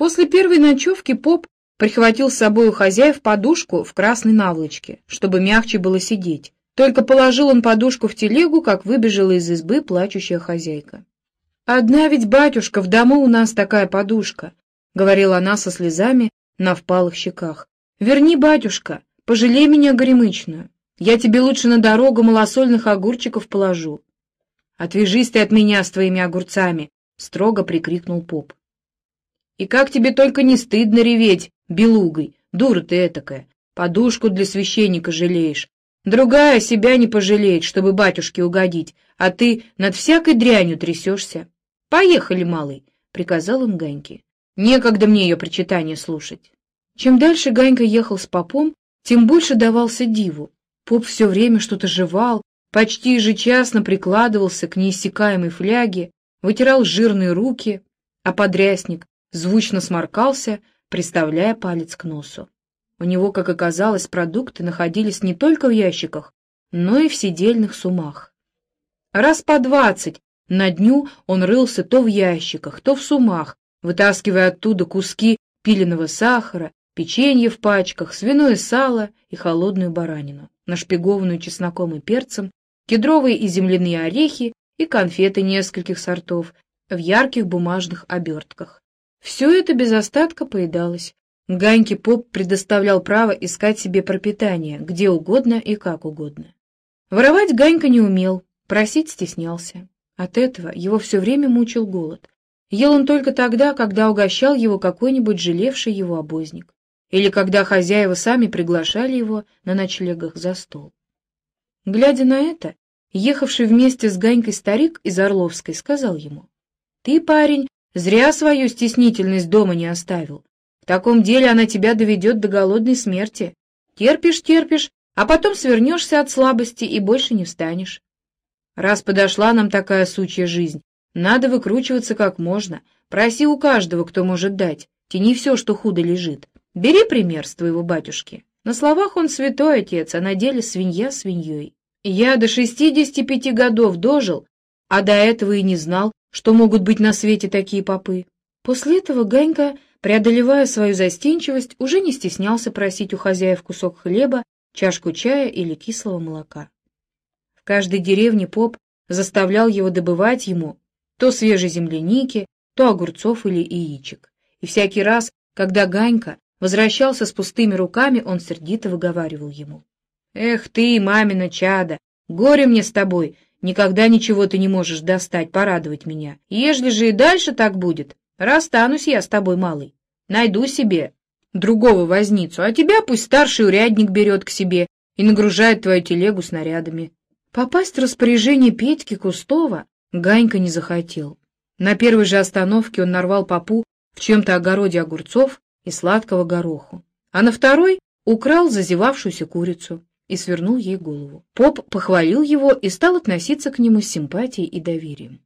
После первой ночевки поп прихватил с собой у хозяев подушку в красной наволочке, чтобы мягче было сидеть. Только положил он подушку в телегу, как выбежала из избы плачущая хозяйка. «Одна ведь, батюшка, в дому у нас такая подушка», — говорила она со слезами на впалых щеках. «Верни, батюшка, пожалей меня горемычную. Я тебе лучше на дорогу малосольных огурчиков положу». «Отвяжись ты от меня с твоими огурцами!» — строго прикрикнул поп. И как тебе только не стыдно реветь, белугой, дура ты этакая, подушку для священника жалеешь. Другая себя не пожалеет, чтобы батюшке угодить, а ты над всякой дрянью трясешься. Поехали, малый, — приказал он Ганьке. Некогда мне ее причитание слушать. Чем дальше Ганька ехал с попом, тем больше давался диву. Поп все время что-то жевал, почти ежечасно прикладывался к неиссякаемой фляге, вытирал жирные руки, а подрясник звучно сморкался, приставляя палец к носу. У него, как оказалось, продукты находились не только в ящиках, но и в сидельных сумах. Раз по двадцать на дню он рылся то в ящиках, то в сумах, вытаскивая оттуда куски пиленого сахара, печенье в пачках, свиное сало и холодную баранину, нашпигованную чесноком и перцем, кедровые и земляные орехи и конфеты нескольких сортов в ярких бумажных обертках. Все это без остатка поедалось. Ганьке поп предоставлял право искать себе пропитание, где угодно и как угодно. Воровать Ганька не умел, просить стеснялся. От этого его все время мучил голод. Ел он только тогда, когда угощал его какой-нибудь жалевший его обозник, или когда хозяева сами приглашали его на ночлегах за стол. Глядя на это, ехавший вместе с Ганькой старик из Орловской сказал ему, «Ты, парень, Зря свою стеснительность дома не оставил. В таком деле она тебя доведет до голодной смерти. Терпишь, терпишь, а потом свернешься от слабости и больше не встанешь. Раз подошла нам такая сучья жизнь, надо выкручиваться как можно. Проси у каждого, кто может дать. Тяни все, что худо лежит. Бери пример с твоего батюшки. На словах он святой отец, а на деле свинья свиньей. Я до шестидесяти пяти годов дожил, а до этого и не знал, что могут быть на свете такие попы. После этого Ганька, преодолевая свою застенчивость, уже не стеснялся просить у хозяев кусок хлеба, чашку чая или кислого молока. В каждой деревне поп заставлял его добывать ему то свежей земляники, то огурцов или яичек. И всякий раз, когда Ганька возвращался с пустыми руками, он сердито выговаривал ему. «Эх ты, мамина чада, горе мне с тобой, Никогда ничего ты не можешь достать, порадовать меня. Ежели же и дальше так будет, расстанусь я с тобой, малый. Найду себе другого возницу, а тебя пусть старший урядник берет к себе и нагружает твою телегу снарядами. Попасть в распоряжение Петьки Кустова Ганька не захотел. На первой же остановке он нарвал попу в чем-то огороде огурцов и сладкого гороху, а на второй украл зазевавшуюся курицу и свернул ей голову. Поп похвалил его и стал относиться к нему с симпатией и доверием.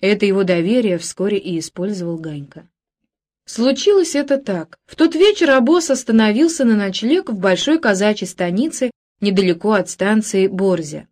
Это его доверие вскоре и использовал Ганька. Случилось это так. В тот вечер обоз остановился на ночлег в большой казачьей станице недалеко от станции Борзя.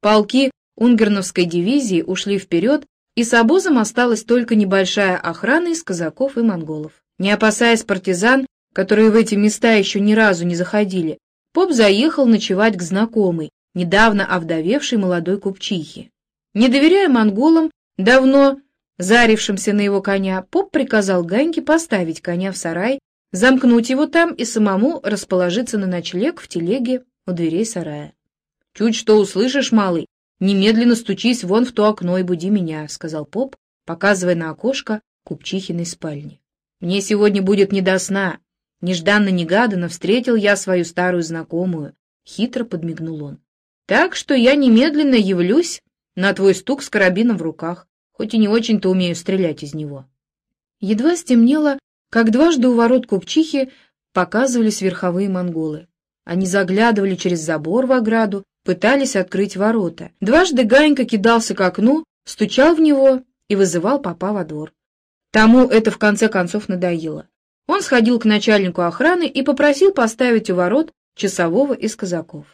Полки Унгерновской дивизии ушли вперед, и с обозом осталась только небольшая охрана из казаков и монголов. Не опасаясь партизан, которые в эти места еще ни разу не заходили, Поп заехал ночевать к знакомой, недавно овдовевшей молодой купчихе. Не доверяя монголам, давно зарившимся на его коня, поп приказал Ганьке поставить коня в сарай, замкнуть его там и самому расположиться на ночлег в телеге у дверей сарая. «Чуть что услышишь, малый, немедленно стучись вон в то окно и буди меня», — сказал поп, показывая на окошко купчихиной спальни. «Мне сегодня будет не до сна, Нежданно-негаданно встретил я свою старую знакомую. Хитро подмигнул он. Так что я немедленно явлюсь на твой стук с карабином в руках, хоть и не очень-то умею стрелять из него. Едва стемнело, как дважды у ворот купчихи показывались верховые монголы. Они заглядывали через забор в ограду, пытались открыть ворота. Дважды Ганька кидался к окну, стучал в него и вызывал папа во двор. Тому это в конце концов надоело. Он сходил к начальнику охраны и попросил поставить у ворот часового из казаков.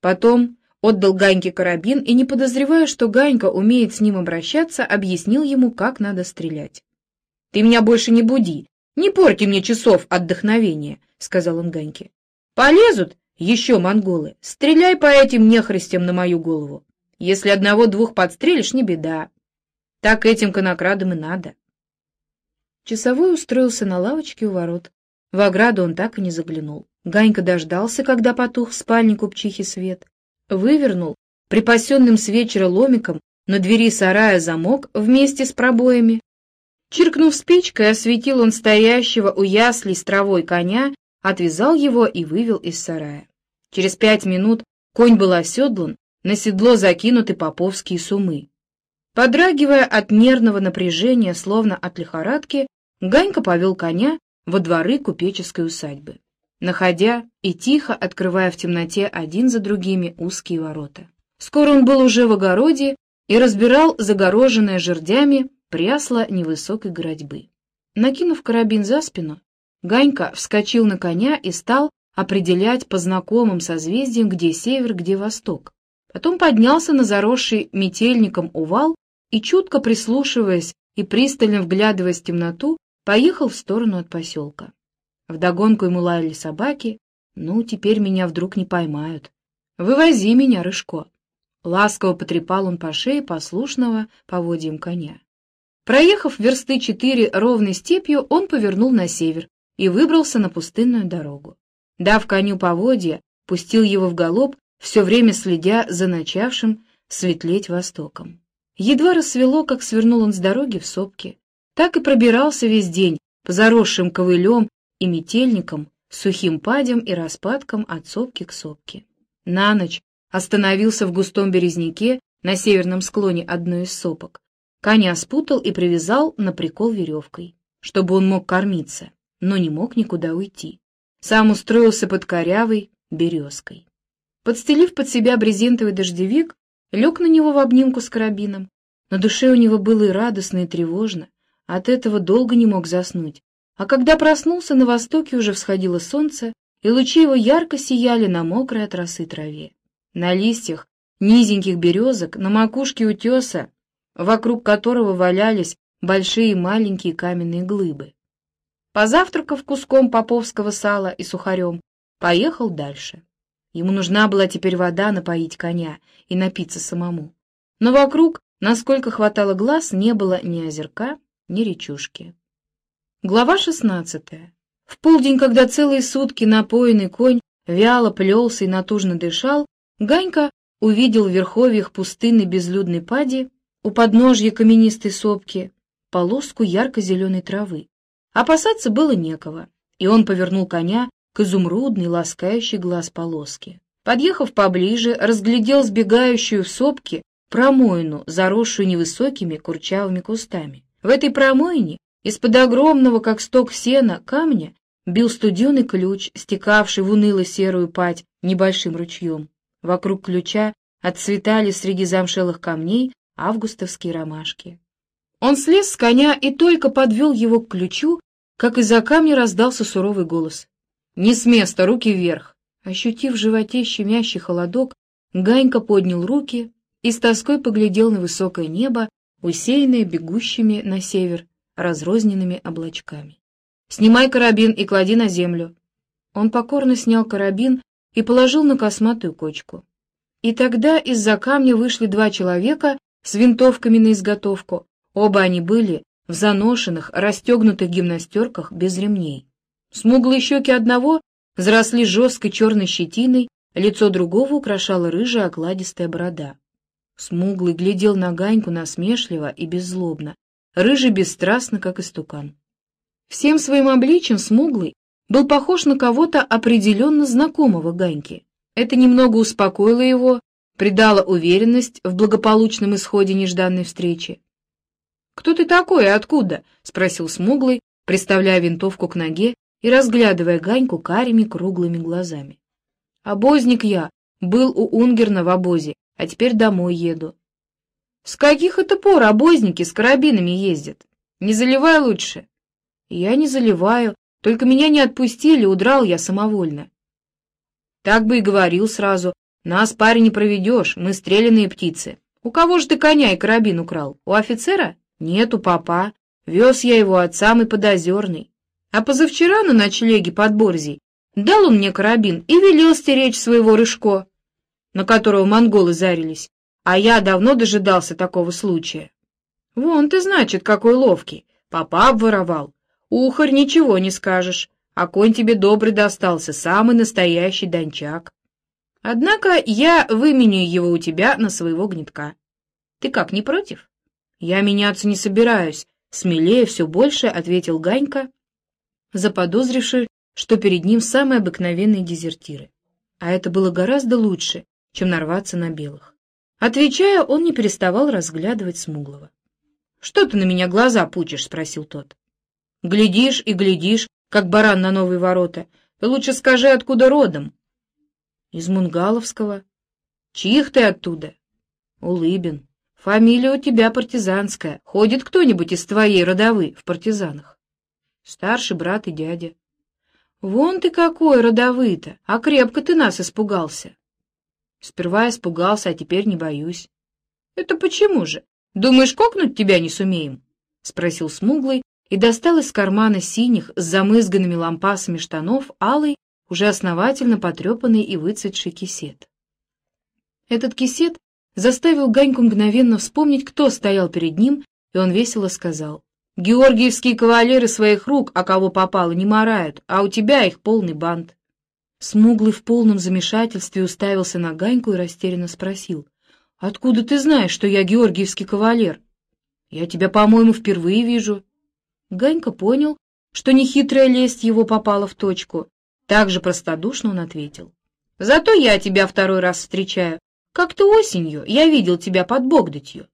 Потом отдал Ганьке карабин и, не подозревая, что Ганька умеет с ним обращаться, объяснил ему, как надо стрелять. «Ты меня больше не буди, Не порти мне часов отдохновения, — сказал он Ганьке. — Полезут еще монголы. Стреляй по этим нехристям на мою голову. Если одного-двух подстрелишь, не беда. Так этим конокрадам и надо. Часовой устроился на лавочке у ворот. В ограду он так и не заглянул. Ганька дождался, когда потух в спальне купчихи свет. Вывернул, припасенным с вечера ломиком, на двери сарая замок вместе с пробоями. Чиркнув спичкой, осветил он стоящего у яслей с травой коня, отвязал его и вывел из сарая. Через пять минут конь был оседлан, на седло закинуты поповские сумы. Подрагивая от нервного напряжения, словно от лихорадки, Ганька повел коня во дворы купеческой усадьбы, находя и тихо открывая в темноте один за другими узкие ворота. Скоро он был уже в огороде и разбирал загороженное жердями прясло невысокой городьбы. Накинув карабин за спину, Ганька вскочил на коня и стал определять по знакомым созвездиям, где север, где восток. Потом поднялся на заросший метельником увал и, чутко прислушиваясь и пристально вглядываясь в темноту, поехал в сторону от поселка. Вдогонку ему лаяли собаки. «Ну, теперь меня вдруг не поймают. Вывози меня, Рыжко!» Ласково потрепал он по шее послушного поводьям коня. Проехав версты четыре ровной степью, он повернул на север и выбрался на пустынную дорогу. Дав коню поводья, пустил его в галоп, все время следя за начавшим светлеть востоком. Едва рассвело, как свернул он с дороги в сопки. Так и пробирался весь день по заросшим ковылем и метельникам, сухим падям и распадкам от сопки к сопке. На ночь остановился в густом березняке на северном склоне одной из сопок. Коня спутал и привязал на прикол веревкой, чтобы он мог кормиться, но не мог никуда уйти. Сам устроился под корявой березкой. Подстелив под себя брезентовый дождевик, лег на него в обнимку с карабином. На душе у него было и радостно, и тревожно. От этого долго не мог заснуть. А когда проснулся, на востоке уже всходило солнце, и лучи его ярко сияли на мокрой от росы траве. На листьях низеньких березок, на макушке утеса, вокруг которого валялись большие и маленькие каменные глыбы. Позавтракав куском поповского сала и сухарем, поехал дальше. Ему нужна была теперь вода напоить коня и напиться самому. Но вокруг, насколько хватало глаз, не было ни озерка, ни речушки. Глава шестнадцатая. В полдень, когда целые сутки напоенный конь вяло плелся и натужно дышал, Ганька увидел в верховьях пустынной безлюдной пади у подножья каменистой сопки полоску ярко-зеленой травы. Опасаться было некого, и он повернул коня к изумрудной, ласкающей глаз полоске. Подъехав поближе, разглядел сбегающую в сопке промоину, заросшую невысокими курчавыми кустами. В этой промоине из-под огромного, как сток сена, камня бил студеный ключ, стекавший в уныло-серую пать небольшим ручьем. Вокруг ключа отцветали среди замшелых камней августовские ромашки. Он слез с коня и только подвел его к ключу, как из-за камня раздался суровый голос. «Не с места, руки вверх!» Ощутив в животе щемящий холодок, Ганька поднял руки и с тоской поглядел на высокое небо, усеянное бегущими на север разрозненными облачками. «Снимай карабин и клади на землю». Он покорно снял карабин и положил на косматую кочку. И тогда из-за камня вышли два человека с винтовками на изготовку. Оба они были в заношенных, расстегнутых гимнастерках без ремней. Смуглые щеки одного взросли жесткой черной щетиной, лицо другого украшала рыжая окладистая борода. Смуглый глядел на Ганьку насмешливо и беззлобно, рыжий бесстрастно, как истукан. Всем своим обличием Смуглый был похож на кого-то определенно знакомого Ганьки. Это немного успокоило его, придало уверенность в благополучном исходе нежданной встречи. «Кто ты такой и откуда?» — спросил Смуглый, приставляя винтовку к ноге и разглядывая Ганьку карими круглыми глазами. «Обозник я, был у Унгерна в обозе, а теперь домой еду». «С каких это пор обозники с карабинами ездят? Не заливай лучше». «Я не заливаю, только меня не отпустили, удрал я самовольно. Так бы и говорил сразу. Нас, парень, не проведешь, мы стрелянные птицы. У кого же ты коня и карабин украл? У офицера? Нет, у папа. Вез я его от самой подозерной. А позавчера на ночлеге под Борзей дал он мне карабин и велел стеречь своего Рыжко, на которого монголы зарились, а я давно дожидался такого случая. Вон ты, значит, какой ловкий, папа обворовал. Ухарь ничего не скажешь, а конь тебе добрый достался, самый настоящий дончак. Однако я выменю его у тебя на своего гнетка. Ты как, не против? Я меняться не собираюсь, смелее все больше ответил Ганька, заподозривший, что перед ним самые обыкновенные дезертиры. А это было гораздо лучше, чем нарваться на белых. Отвечая, он не переставал разглядывать Смуглого. — Что ты на меня глаза пучишь? — спросил тот. — Глядишь и глядишь, как баран на новые ворота. Ты лучше скажи, откуда родом? — Из Мунгаловского. — Чьих ты оттуда? — Улыбин. Фамилия у тебя партизанская. Ходит кто-нибудь из твоей родовы в партизанах? Старший брат и дядя. Вон ты какой родовый-то, а крепко ты нас испугался. Сперва испугался, а теперь не боюсь. Это почему же? Думаешь, кокнуть тебя не сумеем? Спросил смуглый и достал из кармана синих с замызганными лампасами штанов алый, уже основательно потрепанный и выцветший кисет. Этот кисет заставил Ганьку мгновенно вспомнить, кто стоял перед ним, и он весело сказал. «Георгиевские кавалеры своих рук, а кого попало, не морают, а у тебя их полный бант». Смуглый в полном замешательстве уставился на Ганьку и растерянно спросил. «Откуда ты знаешь, что я георгиевский кавалер? Я тебя, по-моему, впервые вижу». Ганька понял, что нехитрая лесть его попала в точку. Так же простодушно он ответил. «Зато я тебя второй раз встречаю. Как-то осенью я видел тебя под Богдатью.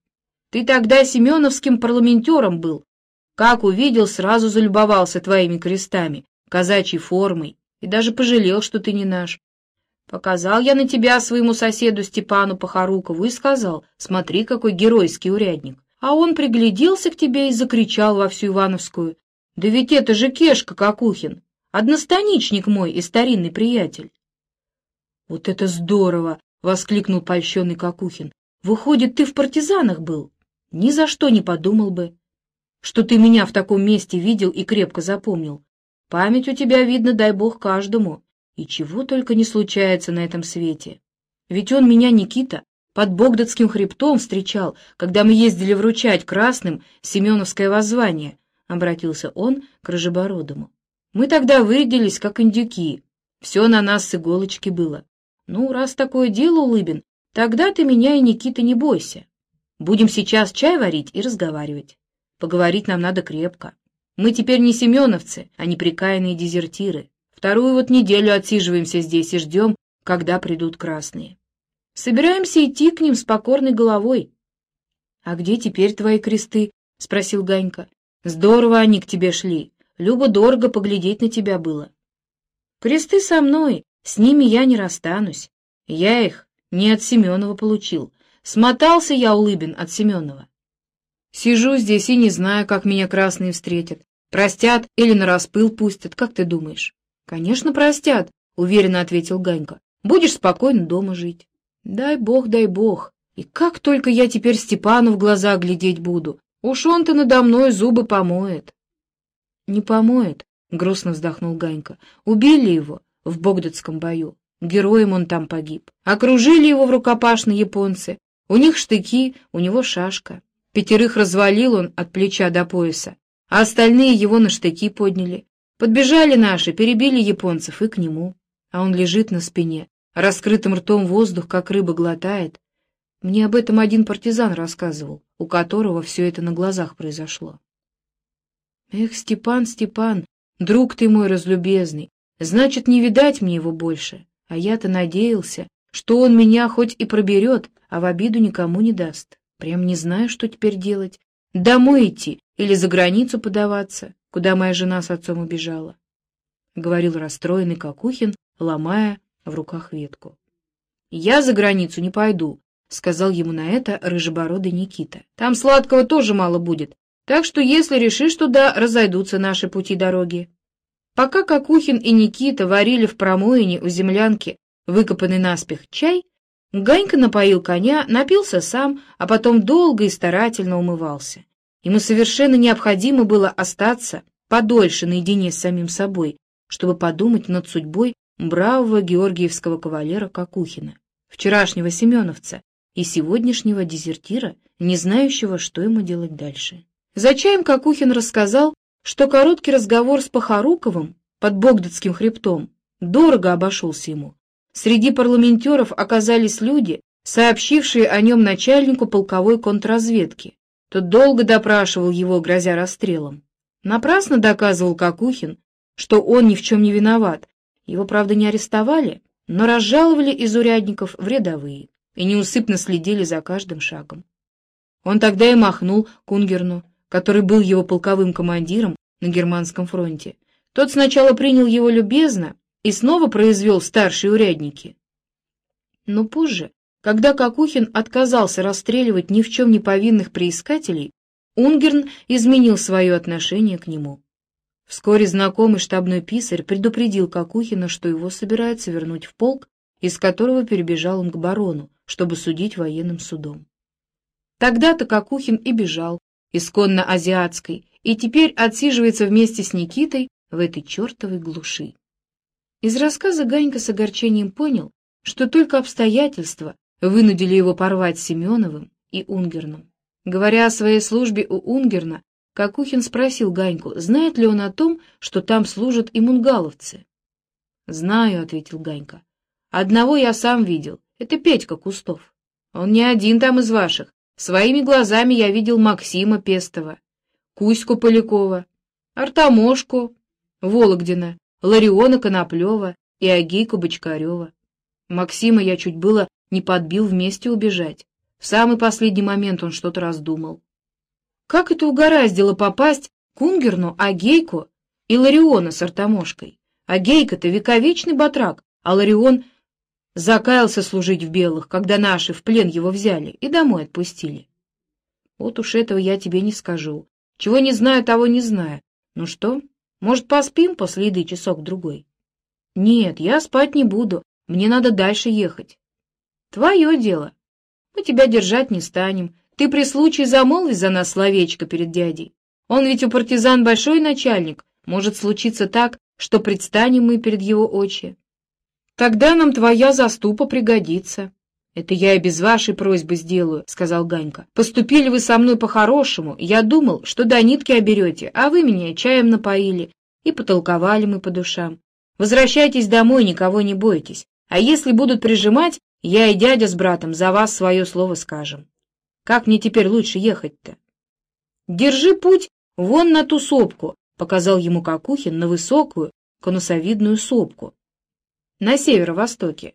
Ты тогда семеновским парламентером был. Как увидел, сразу залюбовался твоими крестами, казачьей формой, и даже пожалел, что ты не наш. Показал я на тебя своему соседу Степану Похорукову и сказал, смотри, какой геройский урядник. А он пригляделся к тебе и закричал во всю Ивановскую. Да ведь это же Кешка Кокухин, одностаничник мой и старинный приятель. Вот это здорово! воскликнул польщенный Кокухин. Выходит, ты в партизанах был? Ни за что не подумал бы, что ты меня в таком месте видел и крепко запомнил. Память у тебя, видно, дай бог каждому. И чего только не случается на этом свете. Ведь он меня, Никита, под Богдатским хребтом встречал, когда мы ездили вручать красным Семеновское воззвание, — обратился он к Рыжебородому. Мы тогда вырядились, как индюки. Все на нас с иголочки было. Ну, раз такое дело, Улыбин, тогда ты меня и Никита не бойся. Будем сейчас чай варить и разговаривать. Поговорить нам надо крепко. Мы теперь не семеновцы, а неприкаянные дезертиры. Вторую вот неделю отсиживаемся здесь и ждем, когда придут красные. Собираемся идти к ним с покорной головой. — А где теперь твои кресты? — спросил Ганька. — Здорово они к тебе шли. Любо-дорого поглядеть на тебя было. — Кресты со мной, с ними я не расстанусь. Я их не от Семенова получил. Смотался я, Улыбин, от Семенова. Сижу здесь и не знаю, как меня красные встретят. Простят или на распыл пустят, как ты думаешь? Конечно, простят, уверенно ответил Ганька. Будешь спокойно дома жить. Дай бог, дай бог. И как только я теперь Степану в глаза глядеть буду. Уж он-то надо мной зубы помоет. Не помоет, грустно вздохнул Ганька. Убили его в Богдатском бою. Героем он там погиб. Окружили его в рукопашные японцы. У них штыки, у него шашка. Пятерых развалил он от плеча до пояса, а остальные его на штыки подняли. Подбежали наши, перебили японцев и к нему. А он лежит на спине, раскрытым ртом воздух, как рыба глотает. Мне об этом один партизан рассказывал, у которого все это на глазах произошло. Эх, Степан, Степан, друг ты мой разлюбезный, Значит, не видать мне его больше. А я-то надеялся, что он меня хоть и проберет, а в обиду никому не даст. Прям не знаю, что теперь делать. Домой идти или за границу подаваться, куда моя жена с отцом убежала. — говорил расстроенный Кокухин, ломая в руках ветку. — Я за границу не пойду, — сказал ему на это рыжебородый Никита. — Там сладкого тоже мало будет, так что если решишь туда, разойдутся наши пути дороги. Пока Кокухин и Никита варили в промоине у землянки выкопанный наспех чай, Ганька напоил коня, напился сам, а потом долго и старательно умывался. Ему совершенно необходимо было остаться подольше наедине с самим собой, чтобы подумать над судьбой бравого георгиевского кавалера Кокухина, вчерашнего семеновца и сегодняшнего дезертира, не знающего, что ему делать дальше. За чаем Кокухин рассказал, что короткий разговор с Похоруковым под Богдатским хребтом дорого обошелся ему. Среди парламентеров оказались люди, сообщившие о нем начальнику полковой контрразведки. Тот долго допрашивал его, грозя расстрелом. Напрасно доказывал Кокухин, что он ни в чем не виноват. Его, правда, не арестовали, но разжаловали из урядников в рядовые и неусыпно следили за каждым шагом. Он тогда и махнул Кунгерну, который был его полковым командиром на германском фронте. Тот сначала принял его любезно и снова произвел старшие урядники. Но позже, когда Кокухин отказался расстреливать ни в чем не повинных приискателей, Унгерн изменил свое отношение к нему. Вскоре знакомый штабной писарь предупредил Кокухина, что его собираются вернуть в полк, из которого перебежал он к барону, чтобы судить военным судом. Тогда-то Кокухин и бежал, исконно азиатской, и теперь отсиживается вместе с Никитой в этой чертовой глуши. Из рассказа Ганька с огорчением понял, что только обстоятельства вынудили его порвать с Семеновым и Унгерном. Говоря о своей службе у Унгерна, Кокухин спросил Ганьку, знает ли он о том, что там служат и мунгаловцы. «Знаю», — ответил Ганька. «Одного я сам видел. Это Петька Кустов. Он не один там из ваших. Своими глазами я видел Максима Пестова, Кузьку Полякова, Артамошку Вологдина, Лариона Коноплева и Агейку Бочкарева. Максима я чуть было не подбил вместе убежать. В самый последний момент он что-то раздумал. Как это угораздило попасть к Унгерну, Агейку и Лариона с Артамошкой? Агейка-то вековечный батрак, а Ларион закаялся служить в белых, когда наши в плен его взяли и домой отпустили. Вот уж этого я тебе не скажу. Чего не знаю, того не знаю. Ну что, может, поспим после еды часок-другой? Нет, я спать не буду, мне надо дальше ехать. Твое дело. Мы тебя держать не станем. Ты при случае замолви за нас словечко перед дядей. Он ведь у партизан большой начальник. Может случиться так, что предстанем мы перед его очи. Тогда нам твоя заступа пригодится. Это я и без вашей просьбы сделаю, — сказал Ганька. Поступили вы со мной по-хорошему. Я думал, что до нитки оберете, а вы меня чаем напоили. И потолковали мы по душам. Возвращайтесь домой, никого не бойтесь. А если будут прижимать, я и дядя с братом за вас свое слово скажем. Как мне теперь лучше ехать-то? Держи путь вон на ту сопку, показал ему Кокухин на высокую конусовидную сопку на северо-востоке.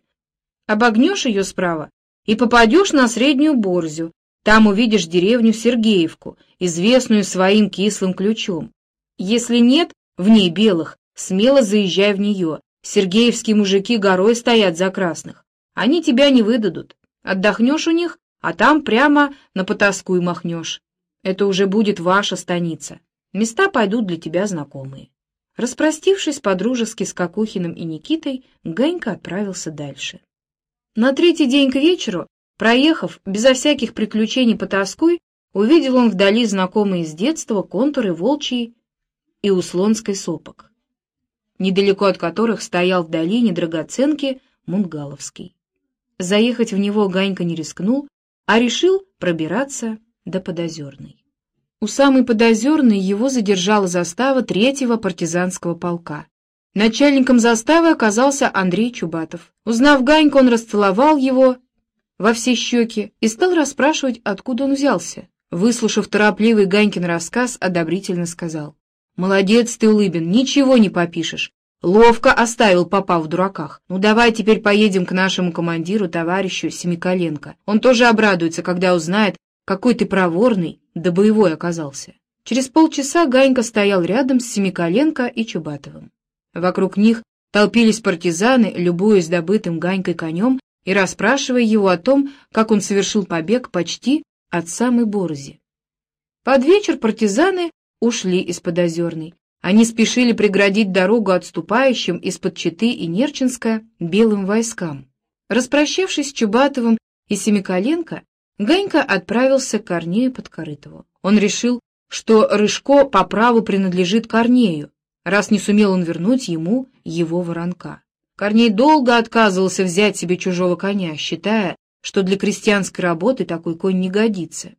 Обогнешь ее справа и попадешь на Среднюю Борзю. Там увидишь деревню Сергеевку, известную своим кислым ключом. Если нет в ней белых, смело заезжай в нее. Сергеевские мужики горой стоят за красных. Они тебя не выдадут. Отдохнешь у них, а там прямо на потаску и махнешь. Это уже будет ваша станица. Места пойдут для тебя знакомые. Распростившись по-дружески с Кокухиным и Никитой, Ганька отправился дальше. На третий день к вечеру, проехав безо всяких приключений по Тоской, увидел он вдали знакомые с детства контуры Волчьей и Услонской сопок, недалеко от которых стоял в долине драгоценки Мунгаловский. Заехать в него Ганька не рискнул, а решил пробираться до Подозерной. У самой Подозерной его задержала застава третьего партизанского полка. Начальником заставы оказался Андрей Чубатов. Узнав Ганьку, он расцеловал его во все щеки и стал расспрашивать, откуда он взялся. Выслушав торопливый Ганькин рассказ, одобрительно сказал. «Молодец ты, Улыбин, ничего не попишешь. Ловко оставил попа в дураках. Ну давай теперь поедем к нашему командиру, товарищу Семиколенко. Он тоже обрадуется, когда узнает, какой ты проворный, да боевой оказался. Через полчаса Ганька стоял рядом с Семиколенко и Чубатовым. Вокруг них толпились партизаны, любуясь добытым Ганькой конем и расспрашивая его о том, как он совершил побег почти от самой Борзи. Под вечер партизаны ушли из-под Озерной, они спешили преградить дорогу отступающим из-под Читы и Нерчинска белым войскам. Распрощавшись с Чубатовым и Семиколенко, Ганька отправился к Корнею Подкорытову. Он решил, что Рыжко по праву принадлежит Корнею, раз не сумел он вернуть ему его воронка. Корней долго отказывался взять себе чужого коня, считая, что для крестьянской работы такой конь не годится.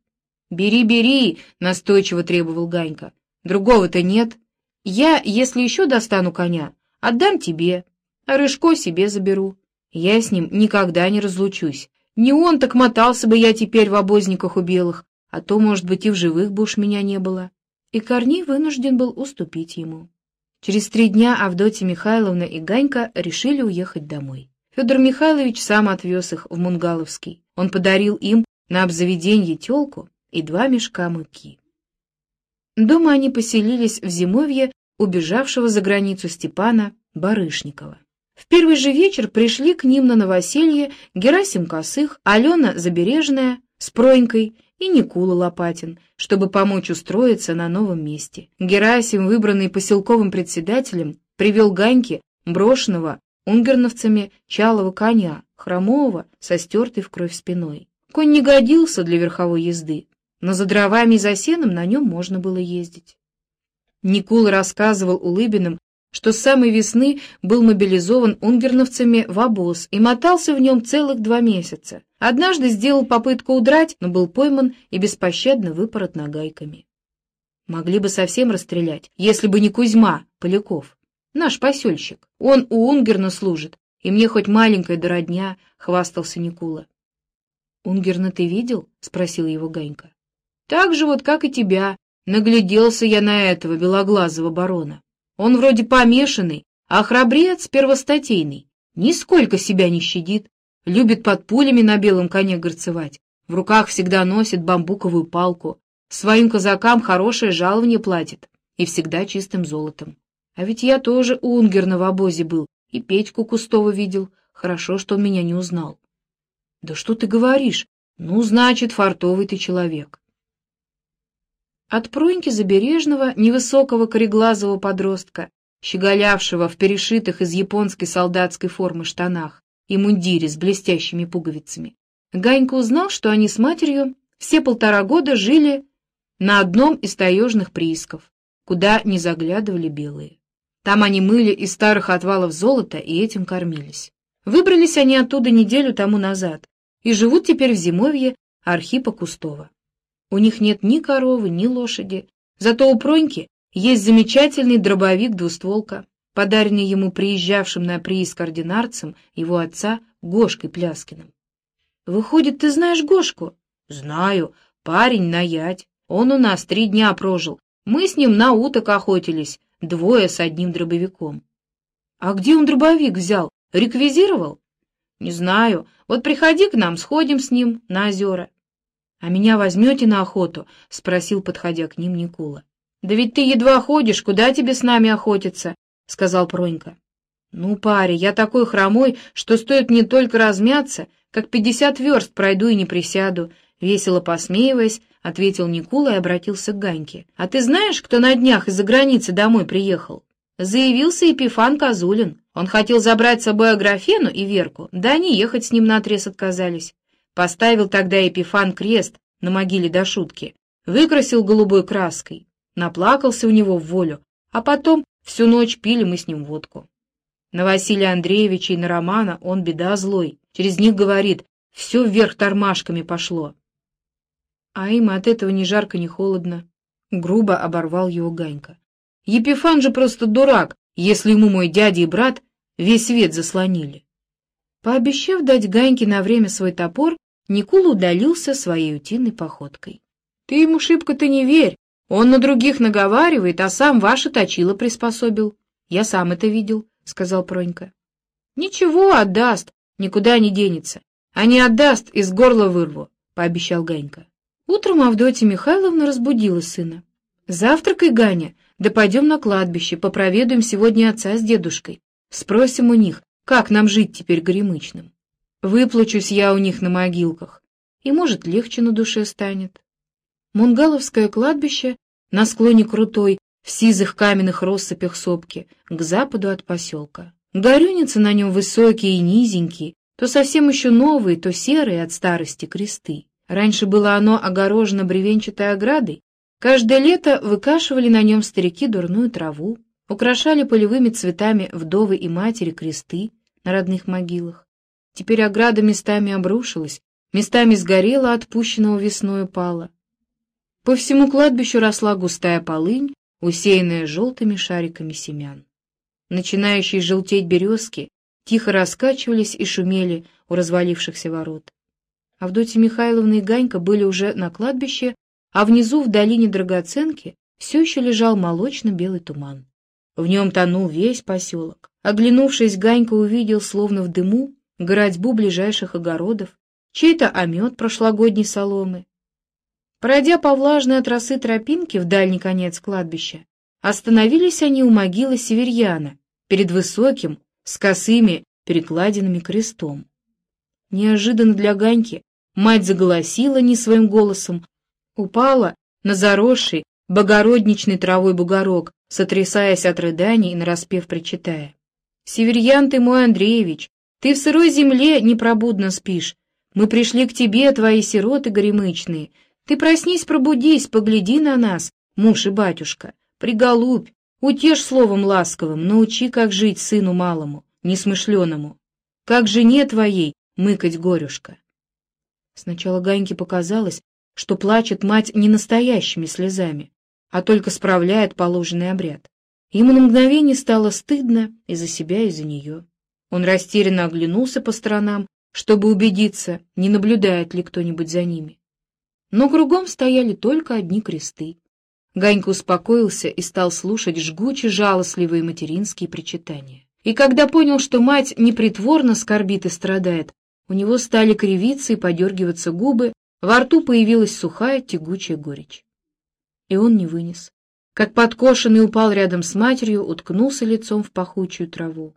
«Бери, бери!» — настойчиво требовал Ганька. «Другого-то нет. Я, если еще достану коня, отдам тебе, а Рыжко себе заберу. Я с ним никогда не разлучусь. Не он, так мотался бы я теперь в обозниках у белых, а то, может быть, и в живых бы уж меня не было. И Корней вынужден был уступить ему. Через три дня Авдотья Михайловна и Ганька решили уехать домой. Федор Михайлович сам отвез их в Мунгаловский. Он подарил им на обзаведенье телку и два мешка муки. Дома они поселились в зимовье убежавшего за границу Степана Барышникова. В первый же вечер пришли к ним на новоселье Герасим Косых, Алена Забережная с Пронькой и Никула Лопатин, чтобы помочь устроиться на новом месте. Герасим, выбранный поселковым председателем, привел Ганьке брошенного унгерновцами чалого коня, хромового, со стертой в кровь спиной. Конь не годился для верховой езды, но за дровами и за сеном на нем можно было ездить. Никула рассказывал Улыбиным, что с самой весны был мобилизован унгерновцами в обоз и мотался в нем целых два месяца. Однажды сделал попытку удрать, но был пойман и беспощадно выпорот нагайками. Могли бы совсем расстрелять, если бы не Кузьма Поляков, наш посельщик. Он у Унгерна служит, и мне хоть маленькая до родня, — хвастался Никула. — Унгерна ты видел? — спросил его Ганька. — Так же вот, как и тебя. Нагляделся я на этого белоглазого барона. Он вроде помешанный, а храбрец первостатейный. Нисколько себя не щадит. Любит под пулями на белом коне горцевать. В руках всегда носит бамбуковую палку. Своим казакам хорошее жалование платит. И всегда чистым золотом. А ведь я тоже у Унгерна в обозе был. И Петьку Кустова видел. Хорошо, что он меня не узнал. Да что ты говоришь? Ну, значит, фартовый ты человек. От Проньки Забережного, невысокого кореглазого подростка, щеголявшего в перешитых из японской солдатской формы штанах и мундире с блестящими пуговицами, Ганька узнал, что они с матерью все полтора года жили на одном из таежных приисков, куда не заглядывали белые. Там они мыли из старых отвалов золота и этим кормились. Выбрались они оттуда неделю тому назад и живут теперь в зимовье Архипа Кустова. У них нет ни коровы, ни лошади. Зато у Проньки есть замечательный дробовик-двустволка, подаренный ему приезжавшим на прииск ординарцем его отца Гошкой Пляскиным. «Выходит, ты знаешь Гошку?» «Знаю. Парень наять. Он у нас три дня прожил. Мы с ним на уток охотились, двое с одним дробовиком». «А где он дробовик взял? Реквизировал?» «Не знаю. Вот приходи к нам, сходим с ним на озера». «А меня возьмете на охоту?» — спросил, подходя к ним Никула. «Да ведь ты едва ходишь, куда тебе с нами охотиться?» — сказал Пронька. «Ну, парень, я такой хромой, что стоит мне только размяться, как пятьдесят верст пройду и не присяду», — весело посмеиваясь, ответил Никула и обратился к Ганьке. «А ты знаешь, кто на днях из-за границы домой приехал?» Заявился Епифан Козулин. Он хотел забрать с собой Аграфену и Верку, да они ехать с ним наотрез отказались. Поставил тогда Епифан крест на могиле до шутки, выкрасил голубой краской, наплакался у него в волю, а потом всю ночь пили мы с ним водку. На Василия Андреевича и на Романа он беда злой, через них говорит, все вверх тормашками пошло. А им от этого ни жарко, ни холодно. Грубо оборвал его Ганька. Епифан же просто дурак, если ему мой дядя и брат весь свет заслонили. Пообещав дать Ганьке на время свой топор, Никула удалился своей утиной походкой. — Ты ему шибко-то не верь. Он на других наговаривает, а сам ваше точило приспособил. Я сам это видел, — сказал Пронька. — Ничего, отдаст, никуда не денется. А не отдаст, из горла вырву, — пообещал Ганька. Утром Авдотья Михайловна разбудила сына. — Завтракай, Ганя, да пойдем на кладбище, попроведуем сегодня отца с дедушкой. Спросим у них, как нам жить теперь горемычным. Выплачусь я у них на могилках, и, может, легче на душе станет. Мунгаловское кладбище на склоне крутой, в сизых каменных россыпях сопки, к западу от поселка. Горюницы на нем высокие и низенькие, то совсем еще новые, то серые от старости кресты. Раньше было оно огорожено бревенчатой оградой, Каждое лето выкашивали на нем старики дурную траву, украшали полевыми цветами вдовы и матери кресты на родных могилах. Теперь ограда местами обрушилась, местами сгорела отпущенного весною пала. По всему кладбищу росла густая полынь, усеянная желтыми шариками семян. Начинающие желтеть березки тихо раскачивались и шумели у развалившихся ворот. Авдотья Михайловна и Ганька были уже на кладбище, а внизу в долине Драгоценки все еще лежал молочно-белый туман. В нем тонул весь поселок. Оглянувшись, Ганька увидел, словно в дыму, городьбу ближайших огородов, чей-то омет прошлогодней соломы. Пройдя по влажной от росы тропинке в дальний конец кладбища, остановились они у могилы северьяна, перед высоким, с косыми перекладинами крестом. Неожиданно для Ганьки мать заголосила не своим голосом, упала на заросший, богородничный травой бугорок, сотрясаясь от рыданий и нараспев причитая. «Северьян ты мой, Андреевич, ты в сырой земле непробудно спишь. Мы пришли к тебе, твои сироты горемычные. Ты проснись, пробудись, погляди на нас, муж и батюшка. Приголубь, утешь словом ласковым, научи, как жить сыну малому, несмышленому. Как жене твоей мыкать горюшка. Сначала Ганьке показалось, что плачет мать не настоящими слезами, а только справляет положенный обряд. Ему на мгновение стало стыдно и за себя, и за нее. Он растерянно оглянулся по сторонам, чтобы убедиться, не наблюдает ли кто-нибудь за ними. Но кругом стояли только одни кресты. Ганька успокоился и стал слушать жгуче жалостливые материнские причитания. И когда понял, что мать непритворно скорбит и страдает, у него стали кривиться и подергиваться губы, во рту появилась сухая тягучая горечь. И он не вынес. Как подкошенный упал рядом с матерью, уткнулся лицом в пахучую траву.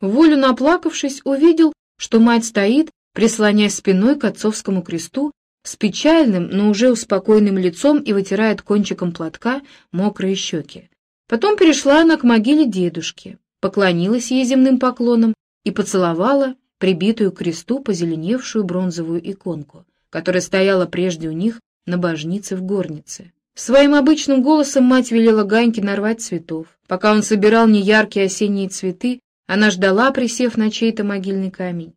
Волю наплакавшись, увидел, что мать стоит, прислоняясь спиной к отцовскому кресту, с печальным, но уже успокоенным лицом и вытирает кончиком платка мокрые щеки. Потом перешла она к могиле дедушки, поклонилась ей земным поклоном и поцеловала прибитую к кресту позеленевшую бронзовую иконку, которая стояла прежде у них на божнице в горнице. Своим обычным голосом мать велела Ганьке нарвать цветов. Пока он собирал неяркие осенние цветы, она ждала, присев на чей-то могильный камень.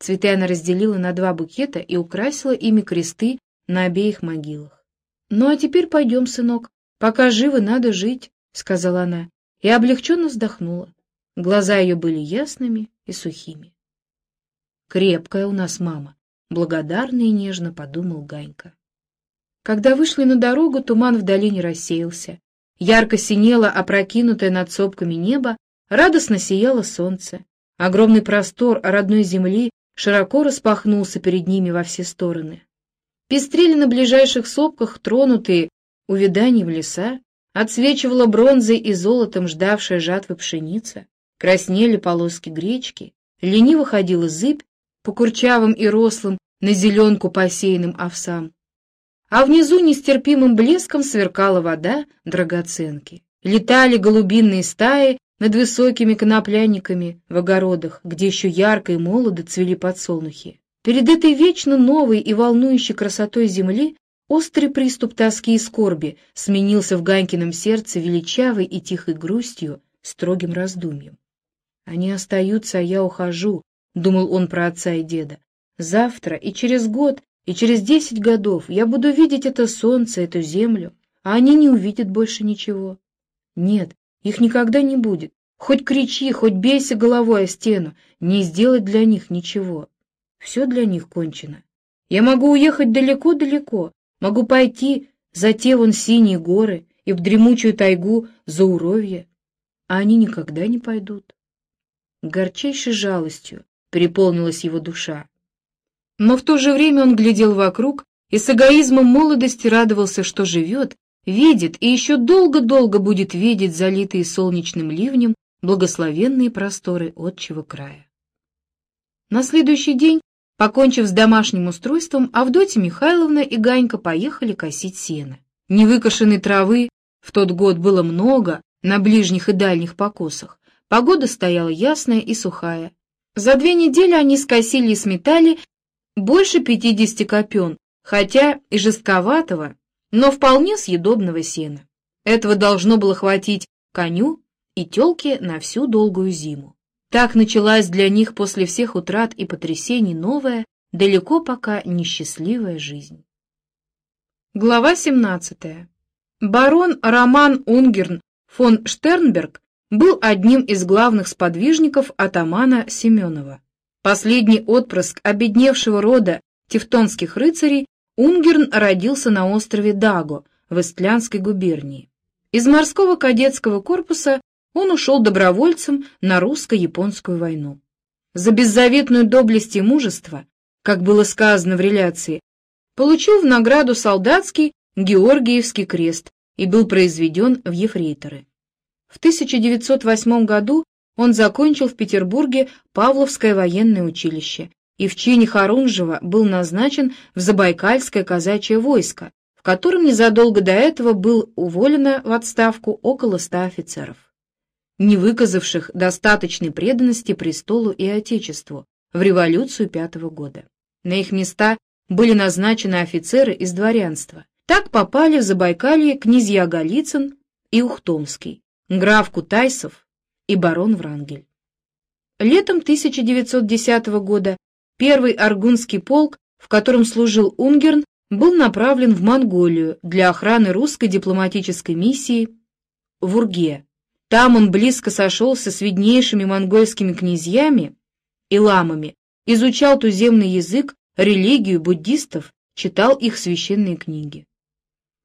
Цветы она разделила на два букета и украсила ими кресты на обеих могилах. — Ну а теперь пойдем, сынок. Пока живы, надо жить, — сказала она, и облегченно вздохнула. Глаза ее были ясными и сухими. — Крепкая у нас мама, — благодарно и нежно подумал Ганька. Когда вышли на дорогу, туман в долине рассеялся. Ярко синело опрокинутое над сопками небо, Радостно сияло солнце. Огромный простор родной земли широко распахнулся перед ними во все стороны. Пестрели на ближайших сопках тронутые увяданием леса, отсвечивала бронзой и золотом ждавшая жатвы пшеница, краснели полоски гречки, лениво ходила зыбь по курчавым и рослым на зеленку посеянным овсам, а внизу нестерпимым блеском сверкала вода драгоценки. Летали голубиные стаи над высокими конопляниками в огородах, где еще ярко и молодо цвели подсолнухи. Перед этой вечно новой и волнующей красотой земли острый приступ тоски и скорби сменился в Ганькином сердце величавой и тихой грустью, строгим раздумьем. «Они остаются, а я ухожу», — думал он про отца и деда. «Завтра и через год, и через десять годов я буду видеть это солнце, эту землю, а они не увидят больше ничего. Нет, их никогда не будет. Хоть кричи, хоть бейся головой о стену, не сделать для них ничего. Все для них кончено. Я могу уехать далеко-далеко, могу пойти за те вон синие горы и в дремучую тайгу за уровье, а они никогда не пойдут. Горчайшей жалостью переполнилась его душа. Но в то же время он глядел вокруг и с эгоизмом молодости радовался, что живет видит и еще долго-долго будет видеть залитые солнечным ливнем благословенные просторы отчего края. На следующий день, покончив с домашним устройством, Авдотья Михайловна и Ганька поехали косить сено. Невыкошенной травы в тот год было много на ближних и дальних покосах. Погода стояла ясная и сухая. За две недели они скосили и сметали больше пятидесяти копен, хотя и жестковатого, но вполне съедобного сена. Этого должно было хватить коню и телке на всю долгую зиму. Так началась для них после всех утрат и потрясений новая, далеко пока несчастливая жизнь. Глава 17. Барон Роман Унгерн фон Штернберг был одним из главных сподвижников атамана Семенова. Последний отпрыск обедневшего рода тевтонских рыцарей Унгерн родился на острове Даго в Истлянской губернии. Из морского кадетского корпуса он ушел добровольцем на русско-японскую войну. За беззаветную доблесть и мужество, как было сказано в реляции, получил в награду солдатский Георгиевский крест и был произведен в ефрейторы. В 1908 году он закончил в Петербурге Павловское военное училище и в чине Харунжева был назначен в Забайкальское казачье войско, в котором незадолго до этого был уволено в отставку около ста офицеров, не выказавших достаточной преданности престолу и Отечеству в революцию пятого года. На их места были назначены офицеры из дворянства. Так попали в Забайкалье князья Голицын и Ухтомский, граф Кутайсов и барон Врангель. Летом 1910 года первый Аргунский полк, в котором служил Унгерн, был направлен в Монголию для охраны русской дипломатической миссии в Урге. Там он близко сошелся с виднейшими монгольскими князьями и ламами, изучал туземный язык, религию буддистов, читал их священные книги.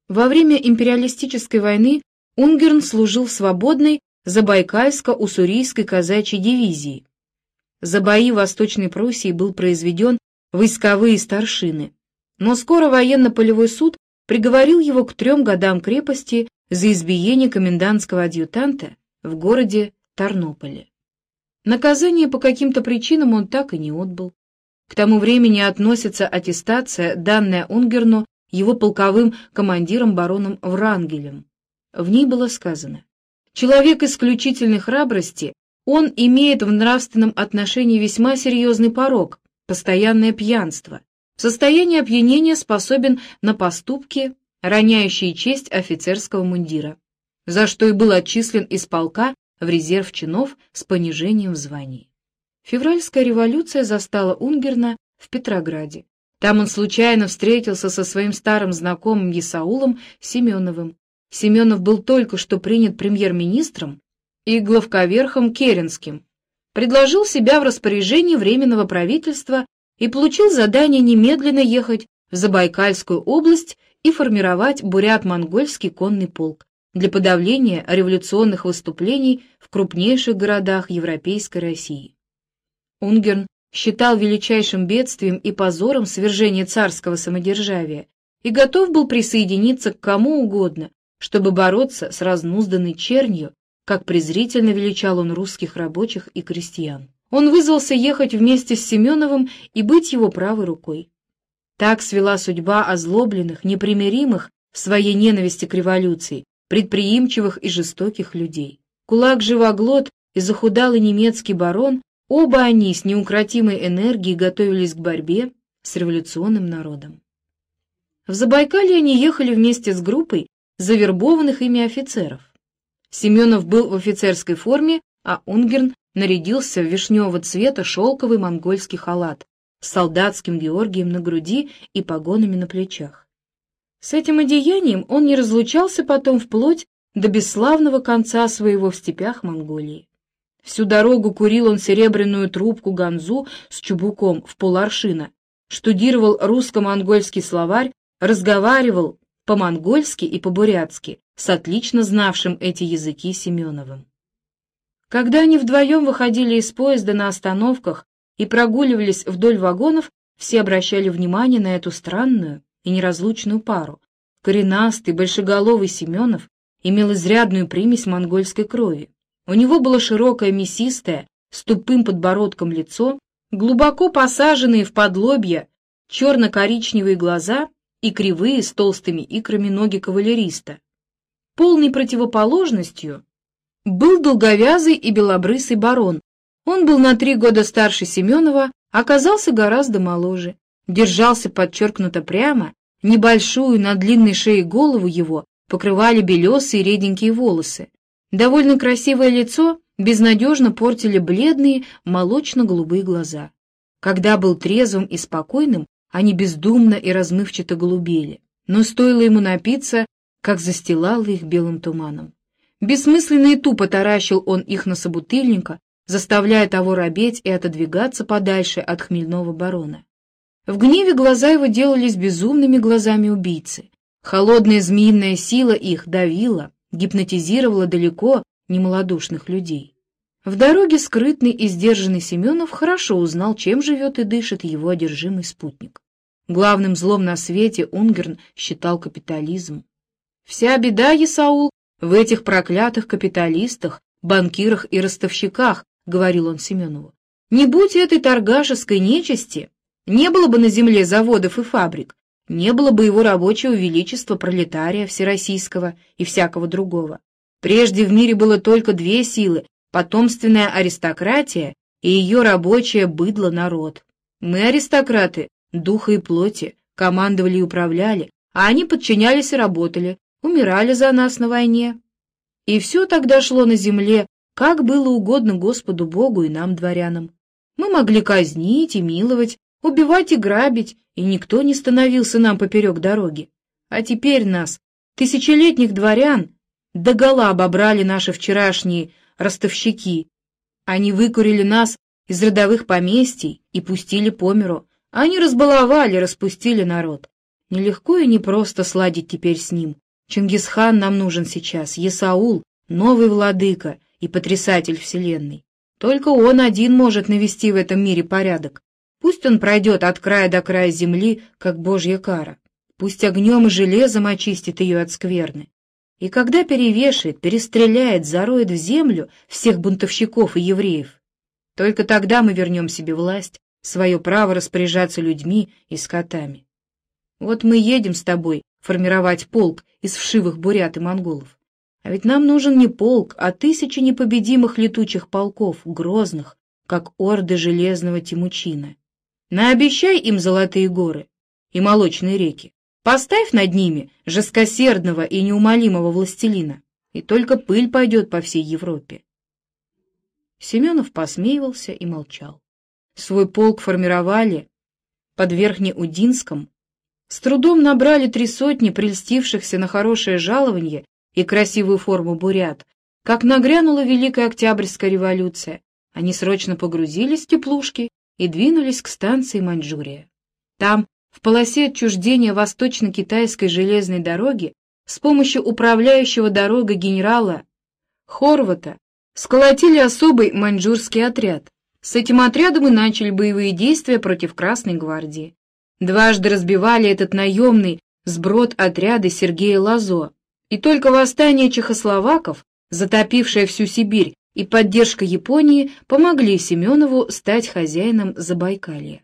Во время империалистической войны Унгерн служил в свободной Забайкальско-Уссурийской казачьей дивизии. За бои в Восточной Пруссии был произведен войсковые старшины, но скоро военно-полевой суд приговорил его к трем годам крепости за избиение комендантского адъютанта в городе Тарнополе. Наказание по каким-то причинам он так и не отбыл. К тому времени относится аттестация, данная Унгерну его полковым командиром бароном Врангелем. В ней было сказано, «Человек исключительной храбрости, он имеет в нравственном отношении весьма серьезный порог, постоянное пьянство. В состоянии опьянения способен на поступки, роняющие честь офицерского мундира, за что и был отчислен из полка в резерв чинов с понижением в звании». Февральская революция застала Унгерна в Петрограде. Там он случайно встретился со своим старым знакомым Исаулом Семеновым, Семенов был только что принят премьер-министром и главковерхом Керенским, предложил себя в распоряжение Временного правительства и получил задание немедленно ехать в Забайкальскую область и формировать бурят-монгольский конный полк для подавления революционных выступлений в крупнейших городах Европейской России. Унгерн считал величайшим бедствием и позором свержение царского самодержавия и готов был присоединиться к кому угодно, чтобы бороться с разнузданной чернью, как презрительно величал он русских рабочих и крестьян. Он вызвался ехать вместе с Семеновым и быть его правой рукой. Так свела судьба озлобленных, непримиримых в своей ненависти к революции, предприимчивых и жестоких людей. Кулак-живоглот и захудалый немецкий барон, оба они с неукротимой энергией готовились к борьбе с революционным народом. В Забайкалье они ехали вместе с группой, завербованных ими офицеров. Семенов был в офицерской форме, а Унгерн нарядился в вишневого цвета шелковый монгольский халат с солдатским Георгием на груди и погонами на плечах. С этим одеянием он не разлучался потом вплоть до бесславного конца своего в степях Монголии. Всю дорогу курил он серебряную трубку ганзу с чубуком в поларшина, штудировал русско-монгольский словарь, разговаривал по-монгольски и по-бурятски, с отлично знавшим эти языки Семеновым. Когда они вдвоем выходили из поезда на остановках и прогуливались вдоль вагонов, все обращали внимание на эту странную и неразлучную пару. Коренастый, большеголовый Семенов имел изрядную примесь монгольской крови. У него было широкое мясистое, с тупым подбородком лицо, глубоко посаженные в подлобья черно-коричневые глаза и кривые с толстыми икрами ноги кавалериста. Полной противоположностью был долговязый и белобрысый барон. Он был на три года старше Семенова, оказался гораздо моложе, держался подчеркнуто прямо, Небольшую на длинной шее голову его покрывали белесые реденькие волосы. Довольно красивое лицо безнадежно портили бледные молочно-голубые глаза. Когда был трезвым и спокойным, они бездумно и размывчато голубели, но стоило ему напиться, как застилало их белым туманом. Бессмысленно и тупо таращил он их на собутыльника, заставляя того робеть и отодвигаться подальше от хмельного барона. В гневе глаза его делались безумными глазами убийцы. Холодная змеиная сила их давила, гипнотизировала далеко немалодушных людей. В дороге скрытный и сдержанный Семенов хорошо узнал, чем живет и дышит его одержимый спутник. Главным злом на свете Унгерн считал капитализм. Вся беда, Есаул, в этих проклятых капиталистах, банкирах и ростовщиках, — говорил он Семенову. Не будь этой торгашеской нечисти, не было бы на земле заводов и фабрик, не было бы его рабочего величества пролетария всероссийского и всякого другого. Прежде в мире было только две силы — потомственная аристократия и ее рабочее быдло народ. Мы, аристократы, духа и плоти, командовали и управляли, а они подчинялись и работали, умирали за нас на войне. И все тогда шло на земле как было угодно Господу Богу и нам, дворянам. Мы могли казнить и миловать, убивать и грабить, и никто не становился нам поперек дороги. А теперь нас, тысячелетних дворян, догола обобрали наши вчерашние ростовщики. Они выкурили нас из родовых поместий и пустили по миру. Они разбаловали, распустили народ. Нелегко и непросто сладить теперь с ним. Чингисхан нам нужен сейчас, Есаул, новый владыка, и потрясатель Вселенной. Только он один может навести в этом мире порядок. Пусть он пройдет от края до края земли, как божья кара. Пусть огнем и железом очистит ее от скверны. И когда перевешает, перестреляет, зароет в землю всех бунтовщиков и евреев, только тогда мы вернем себе власть, свое право распоряжаться людьми и скотами. Вот мы едем с тобой формировать полк из вшивых бурят и монголов. А ведь нам нужен не полк, а тысячи непобедимых летучих полков, грозных, как орды железного Тимучина. Наобещай им золотые горы и молочные реки. Поставь над ними жесткосердного и неумолимого властелина, и только пыль пойдет по всей Европе. Семенов посмеивался и молчал. Свой полк формировали под Верхнеудинском, с трудом набрали три сотни прельстившихся на хорошее жалование и красивую форму бурят. Как нагрянула Великая Октябрьская революция, они срочно погрузились в теплушки и двинулись к станции Маньчжурия. Там, в полосе отчуждения восточно-китайской железной дороги, с помощью управляющего дорогой генерала Хорвата сколотили особый маньчжурский отряд. С этим отрядом и начали боевые действия против Красной гвардии. Дважды разбивали этот наемный сброд отряда Сергея Лазо, и только восстание чехословаков, затопившее всю Сибирь, и поддержка Японии помогли Семенову стать хозяином Забайкалья.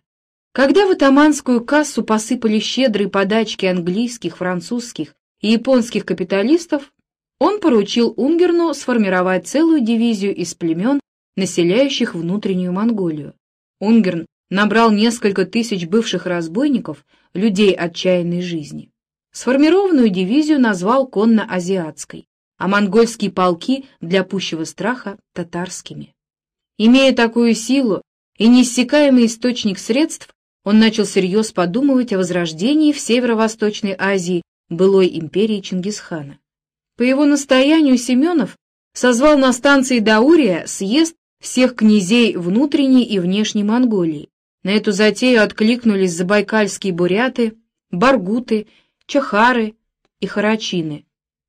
Когда в атаманскую кассу посыпали щедрые подачки английских, французских и японских капиталистов, он поручил Унгерну сформировать целую дивизию из племен, населяющих внутреннюю Монголию. Унгерн набрал несколько тысяч бывших разбойников, людей отчаянной жизни. Сформированную дивизию назвал конно-азиатской, а монгольские полки для пущего страха — татарскими. Имея такую силу и неиссякаемый источник средств, он начал всерьез подумывать о возрождении в Северо-Восточной Азии былой империи Чингисхана. По его настоянию Семенов созвал на станции Даурия съезд всех князей внутренней и внешней Монголии. На эту затею откликнулись забайкальские буряты, баргуты чахары и харачины.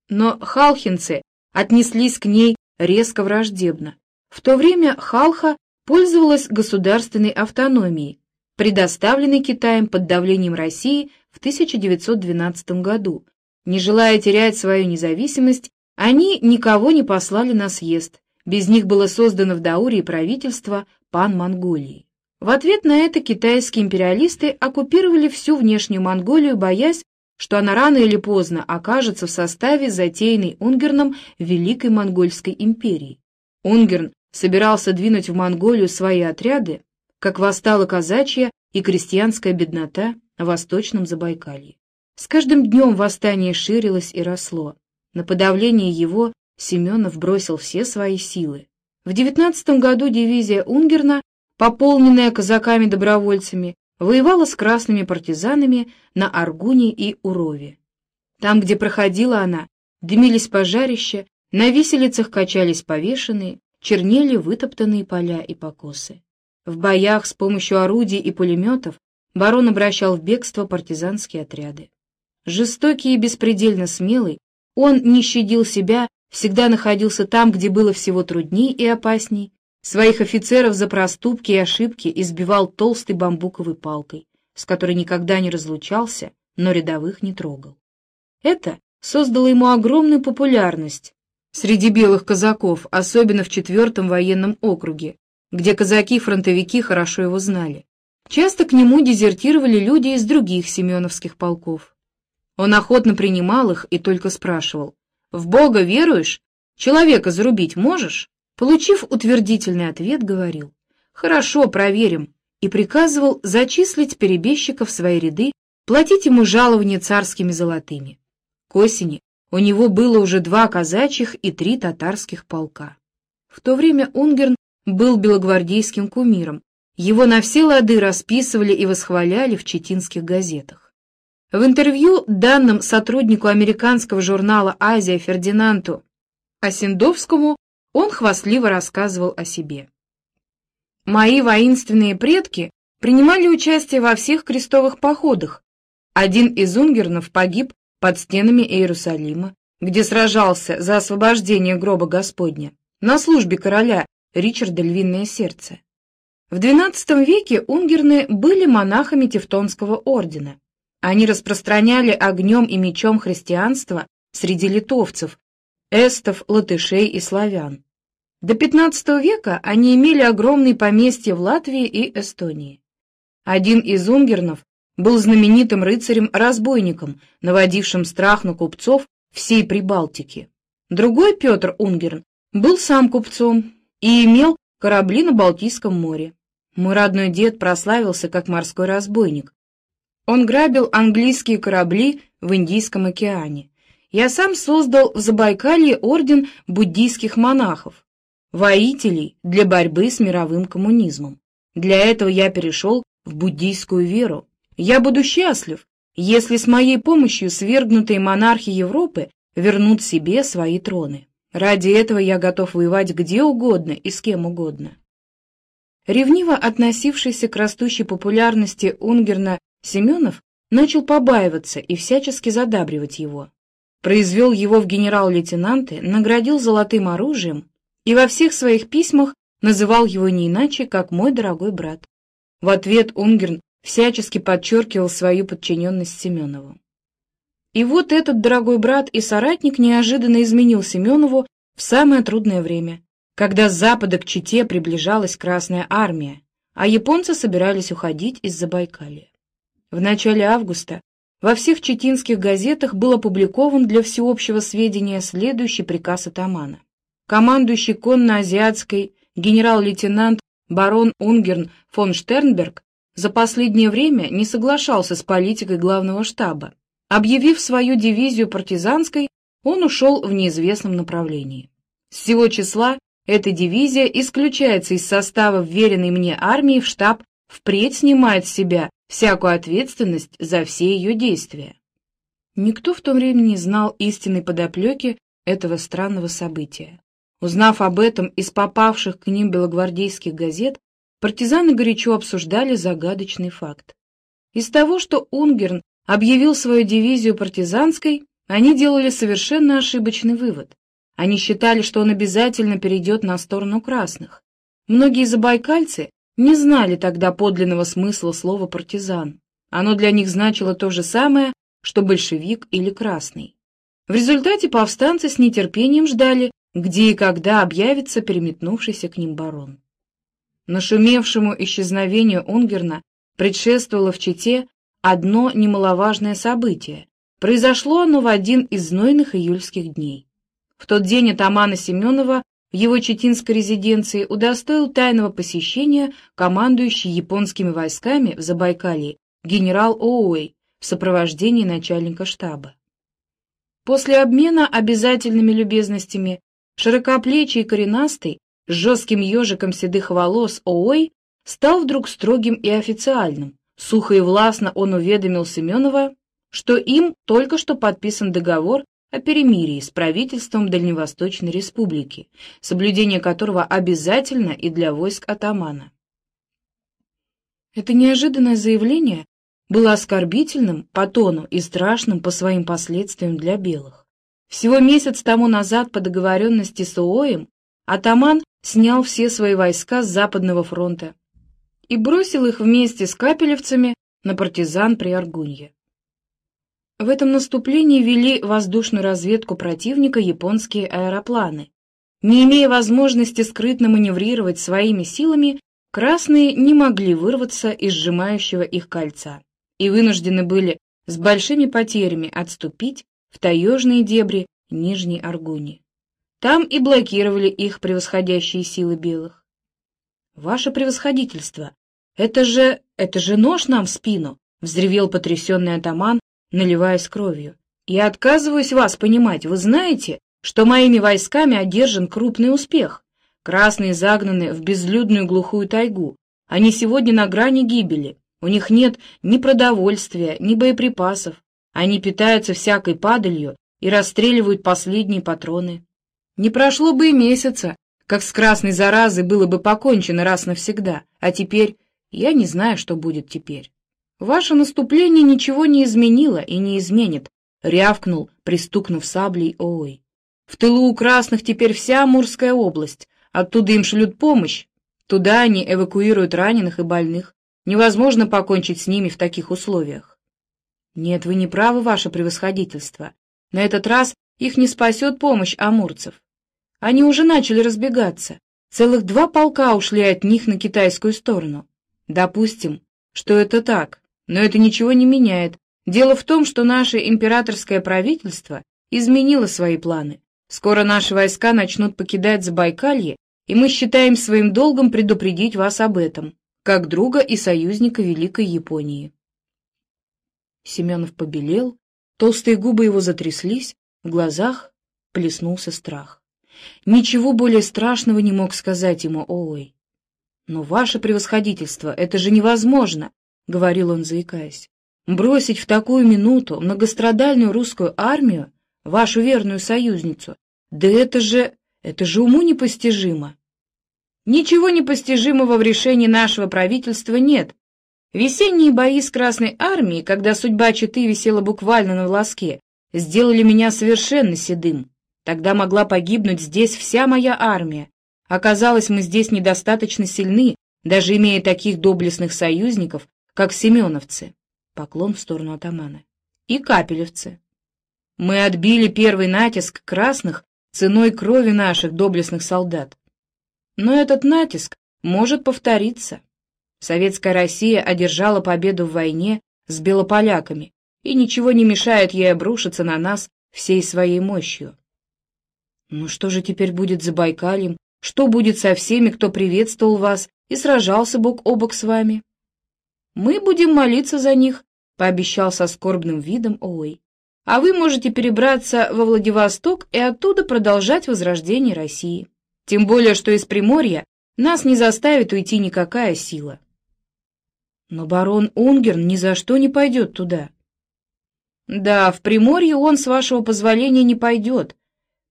Но халхинцы отнеслись к ней резко враждебно. В то время Халха пользовалась государственной автономией, предоставленной Китаем под давлением России в 1912 году. Не желая терять свою независимость, они никого не послали на съезд. Без них было создано в Даурии правительство Пан-Монголии. В ответ на это китайские империалисты оккупировали всю внешнюю Монголию, боясь, что она рано или поздно окажется в составе затеянной Унгерном Великой Монгольской империи. Унгерн собирался двинуть в Монголию свои отряды, как восстала казачья и крестьянская беднота в Восточном Забайкалье. С каждым днем восстание ширилось и росло. На подавление его Семенов бросил все свои силы. В девятнадцатом году дивизия Унгерна, пополненная казаками-добровольцами, воевала с красными партизанами на Аргуне и Урове. Там, где проходила она, дымились пожарища, на виселицах качались повешенные, чернели вытоптанные поля и покосы. В боях с помощью орудий и пулеметов барон обращал в бегство партизанские отряды. Жестокий и беспредельно смелый, он не щадил себя, всегда находился там, где было всего трудней и опасней, своих офицеров за проступки и ошибки избивал толстой бамбуковой палкой, с которой никогда не разлучался, но рядовых не трогал. Это создало ему огромную популярность среди белых казаков, особенно в четвертом военном округе, где казаки-фронтовики хорошо его знали. Часто к нему дезертировали люди из других семеновских полков. Он охотно принимал их и только спрашивал, «В Бога веруешь? Человека зарубить можешь?» Получив утвердительный ответ, говорил, «Хорошо, проверим», и приказывал зачислить перебежчика в свои ряды, платить ему жалование царскими золотыми. К осени у него было уже два казачьих и три татарских полка. В то время Унгерн был белогвардейским кумиром, его на все лады расписывали и восхваляли в читинских газетах. В интервью, данным сотруднику американского журнала «Азия» Фердинанду Осендовскому, он хвастливо рассказывал о себе. «Мои воинственные предки принимали участие во всех крестовых походах. Один из унгернов погиб под стенами Иерусалима, где сражался за освобождение гроба Господня, на службе короля Ричарда Львиное Сердце. В XII веке унгерны были монахами Тевтонского ордена. Они распространяли огнем и мечом христианство среди литовцев, эстов, латышей и славян. До XV века они имели огромные поместья в Латвии и Эстонии. Один из унгернов был знаменитым рыцарем-разбойником, наводившим страх на купцов всей Прибалтики. Другой, Петр Унгерн, был сам купцом и имел корабли на Балтийском море. Мой родной дед прославился как морской разбойник. Он грабил английские корабли в Индийском океане. Я сам создал в Забайкалье орден буддийских монахов, воителей для борьбы с мировым коммунизмом. Для этого я перешел в буддийскую веру. Я буду счастлив, если с моей помощью свергнутые монархи Европы вернут себе свои троны. Ради этого я готов воевать где угодно и с кем угодно. Ревниво относившийся к растущей популярности Унгерна Семенов начал побаиваться и всячески задабривать его. Произвел его в генерал-лейтенанты, наградил золотым оружием и во всех своих письмах называл его не иначе, как «мой дорогой брат». В ответ Унгерн всячески подчеркивал свою подчиненность Семенову. И вот этот дорогой брат и соратник неожиданно изменил Семенову в самое трудное время, когда с запада к Чите приближалась Красная Армия, а японцы собирались уходить из Забайкалья. В начале августа во всех читинских газетах был опубликован для всеобщего сведения следующий приказ атамана. Командующий конно-азиатской генерал-лейтенант барон Унгерн фон Штернберг за последнее время не соглашался с политикой главного штаба Объявив свою дивизию партизанской, он ушел в неизвестном направлении. С сего числа эта дивизия исключается из состава вверенной мне армии в штаб, впредь снимает с себя всякую ответственность за все ее действия. Никто в то время не знал истинной подоплеки этого странного события. Узнав об этом из попавших к ним белогвардейских газет, партизаны горячо обсуждали загадочный факт. Из того, что Унгерн объявил свою дивизию партизанской, они делали совершенно ошибочный вывод. Они считали, что он обязательно перейдет на сторону красных. Многие забайкальцы не знали тогда подлинного смысла слова «партизан». Оно для них значило то же самое, что большевик или красный. В результате повстанцы с нетерпением ждали, где и когда объявится переметнувшийся к ним барон. Нашумевшему исчезновению Унгерна предшествовало в Чите одно немаловажное событие. Произошло оно в один из знойных июльских дней. В тот день атамана Семенова в его читинской резиденции удостоил тайного посещения командующий японскими войсками в Забайкалье генерал Оуэй в сопровождении начальника штаба. После обмена обязательными любезностями широкоплечий и коренастый с жестким ежиком седых волос Оой стал вдруг строгим и официальным. Сухо и властно он уведомил Семенова, что им только что подписан договор о перемирии с правительством Дальневосточной Республики, соблюдение которого обязательно и для войск атамана. Это неожиданное заявление было оскорбительным по тону и страшным по своим последствиям для белых. Всего месяц тому назад по договоренности с Уоем атаман снял все свои войска с Западного фронта и бросил их вместе с капелевцами на партизан при Аргунье. В этом наступлении вели воздушную разведку противника японские аэропланы. Не имея возможности скрытно маневрировать своими силами, красные не могли вырваться из сжимающего их кольца и вынуждены были с большими потерями отступить в таежные дебри Нижней Аргуни. Там и блокировали их превосходящие силы белых. «Ваше превосходительство! Это же... это же нож нам в спину!» — взревел потрясенный атаман, наливаясь кровью. «Я отказываюсь вас понимать. Вы знаете, что моими войсками одержан крупный успех. Красные загнаны в безлюдную глухую тайгу. Они сегодня на грани гибели. У них нет ни продовольствия, ни боеприпасов. Они питаются всякой падалью и расстреливают последние патроны. Не прошло бы и месяца, как с красной заразой было бы покончено раз навсегда, а теперь я не знаю, что будет теперь. Ваше наступление ничего не изменило и не изменит, — рявкнул, пристукнув саблей Ой. В тылу у красных теперь вся Амурская область, оттуда им шлют помощь, туда они эвакуируют раненых и больных. Невозможно покончить с ними в таких условиях. Нет, вы не правы, ваше превосходительство. На этот раз их не спасет помощь амурцев. Они уже начали разбегаться. Целых два полка ушли от них на китайскую сторону. Допустим, что это так, но это ничего не меняет. Дело в том, что наше императорское правительство изменило свои планы. Скоро наши войска начнут покидать Забайкалье, и мы считаем своим долгом предупредить вас об этом как друга и союзника Великой Японии. Семенов побелел, толстые губы его затряслись, в глазах плеснулся страх. Ничего более страшного не мог сказать ему Ой. «Но ваше превосходительство, это же невозможно!» — говорил он, заикаясь. «Бросить в такую минуту многострадальную русскую армию, вашу верную союзницу, да это же... это же уму непостижимо!» Ничего непостижимого в решении нашего правительства нет. Весенние бои с Красной Армией, когда судьба Читы висела буквально на волоске, сделали меня совершенно седым. Тогда могла погибнуть здесь вся моя армия. Оказалось, мы здесь недостаточно сильны, даже имея таких доблестных союзников, как семеновцы. Поклон в сторону атамана. И капелевцы. Мы отбили первый натиск красных ценой крови наших доблестных солдат. Но этот натиск может повториться. Советская Россия одержала победу в войне с белополяками, и ничего не мешает ей обрушиться на нас всей своей мощью. Ну что же теперь будет за Байкальем? Что будет со всеми, кто приветствовал вас и сражался бок о бок с вами? Мы будем молиться за них, — пообещал со скорбным видом Ой. А вы можете перебраться во Владивосток и оттуда продолжать возрождение России. Тем более, что из Приморья нас не заставит уйти никакая сила. Но барон Унгерн ни за что не пойдет туда. Да, в Приморье он, с вашего позволения, не пойдет.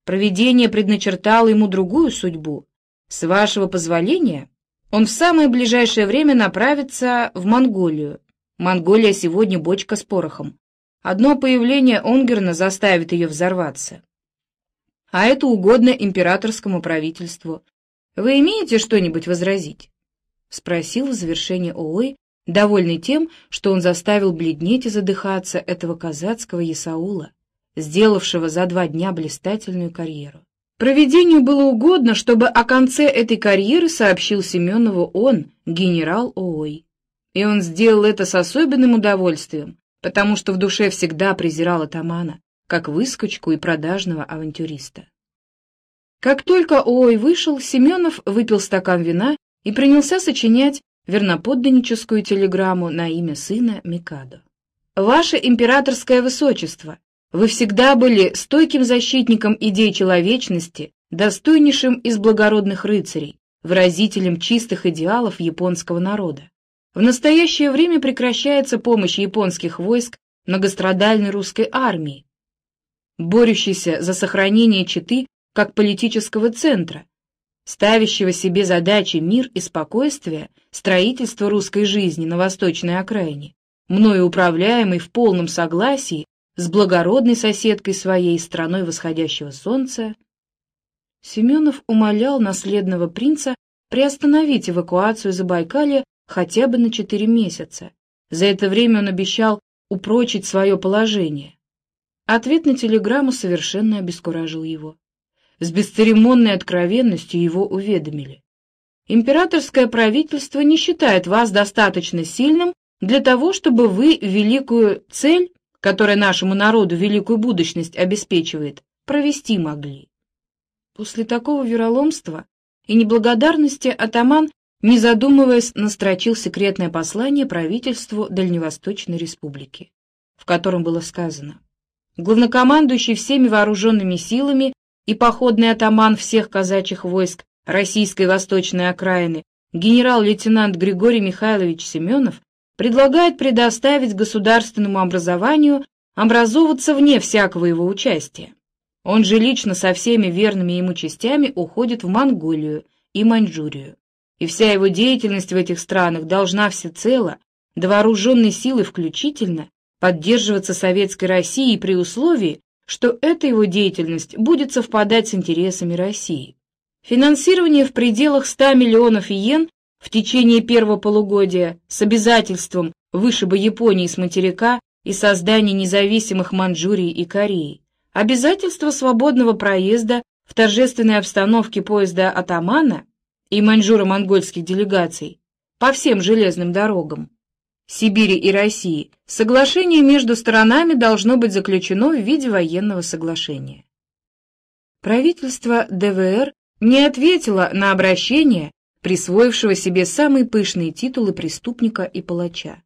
Провидение предначертало ему другую судьбу. С вашего позволения он в самое ближайшее время направится в Монголию. Монголия сегодня бочка с порохом. Одно появление Унгерна заставит ее взорваться а это угодно императорскому правительству. Вы имеете что-нибудь возразить?» — спросил в завершение Оой, довольный тем, что он заставил бледнеть и задыхаться этого казацкого Исаула, сделавшего за два дня блистательную карьеру. Проведению было угодно, чтобы о конце этой карьеры сообщил Семенову он, генерал Оой. И он сделал это с особенным удовольствием, потому что в душе всегда презирал атамана, как выскочку и продажного авантюриста. Как только Ой вышел, Семенов выпил стакан вина и принялся сочинять верноподданническую телеграмму на имя сына Микадо. «Ваше императорское высочество, вы всегда были стойким защитником идей человечности, достойнейшим из благородных рыцарей, выразителем чистых идеалов японского народа. В настоящее время прекращается помощь японских войск многострадальной русской армии, борющейся за сохранение Читы как политического центра, ставящего себе задачи мир и спокойствие, строительство русской жизни на восточной окраине, мною управляемой в полном согласии с благородной соседкой своей страной восходящего солнца, Семенов умолял наследного принца приостановить эвакуацию Забайкалья хотя бы на четыре месяца. За это время он обещал упрочить свое положение. Ответ на телеграмму совершенно обескуражил его. С бесцеремонной откровенностью его уведомили. Императорское правительство не считает вас достаточно сильным для того, чтобы вы великую цель, которая нашему народу великую будущность обеспечивает, провести могли. После такого вероломства и неблагодарности атаман, не задумываясь, настрочил секретное послание правительству Дальневосточной Республики, в котором было сказано «Главнокомандующий всеми вооруженными силами и походный атаман всех казачьих войск Российской Восточной окраины генерал-лейтенант Григорий Михайлович Семенов предлагает предоставить государственному образованию образовываться вне всякого его участия. Он же лично со всеми верными ему частями уходит в Монголию и Маньчжурию. И вся его деятельность в этих странах должна всецело, до вооруженной силы включительно, поддерживаться Советской Россией при условии, что эта его деятельность будет совпадать с интересами России. Финансирование в пределах 100 миллионов иен в течение первого полугодия с обязательством вышиба Японии с материка и создания независимых Маньчжурии и Кореи, Обязательство свободного проезда в торжественной обстановке поезда атамана и маньчжуро-монгольских делегаций по всем железным дорогам Сибири и России, соглашение между сторонами должно быть заключено в виде военного соглашения. Правительство ДВР не ответило на обращение, присвоившего себе самые пышные титулы преступника и палача.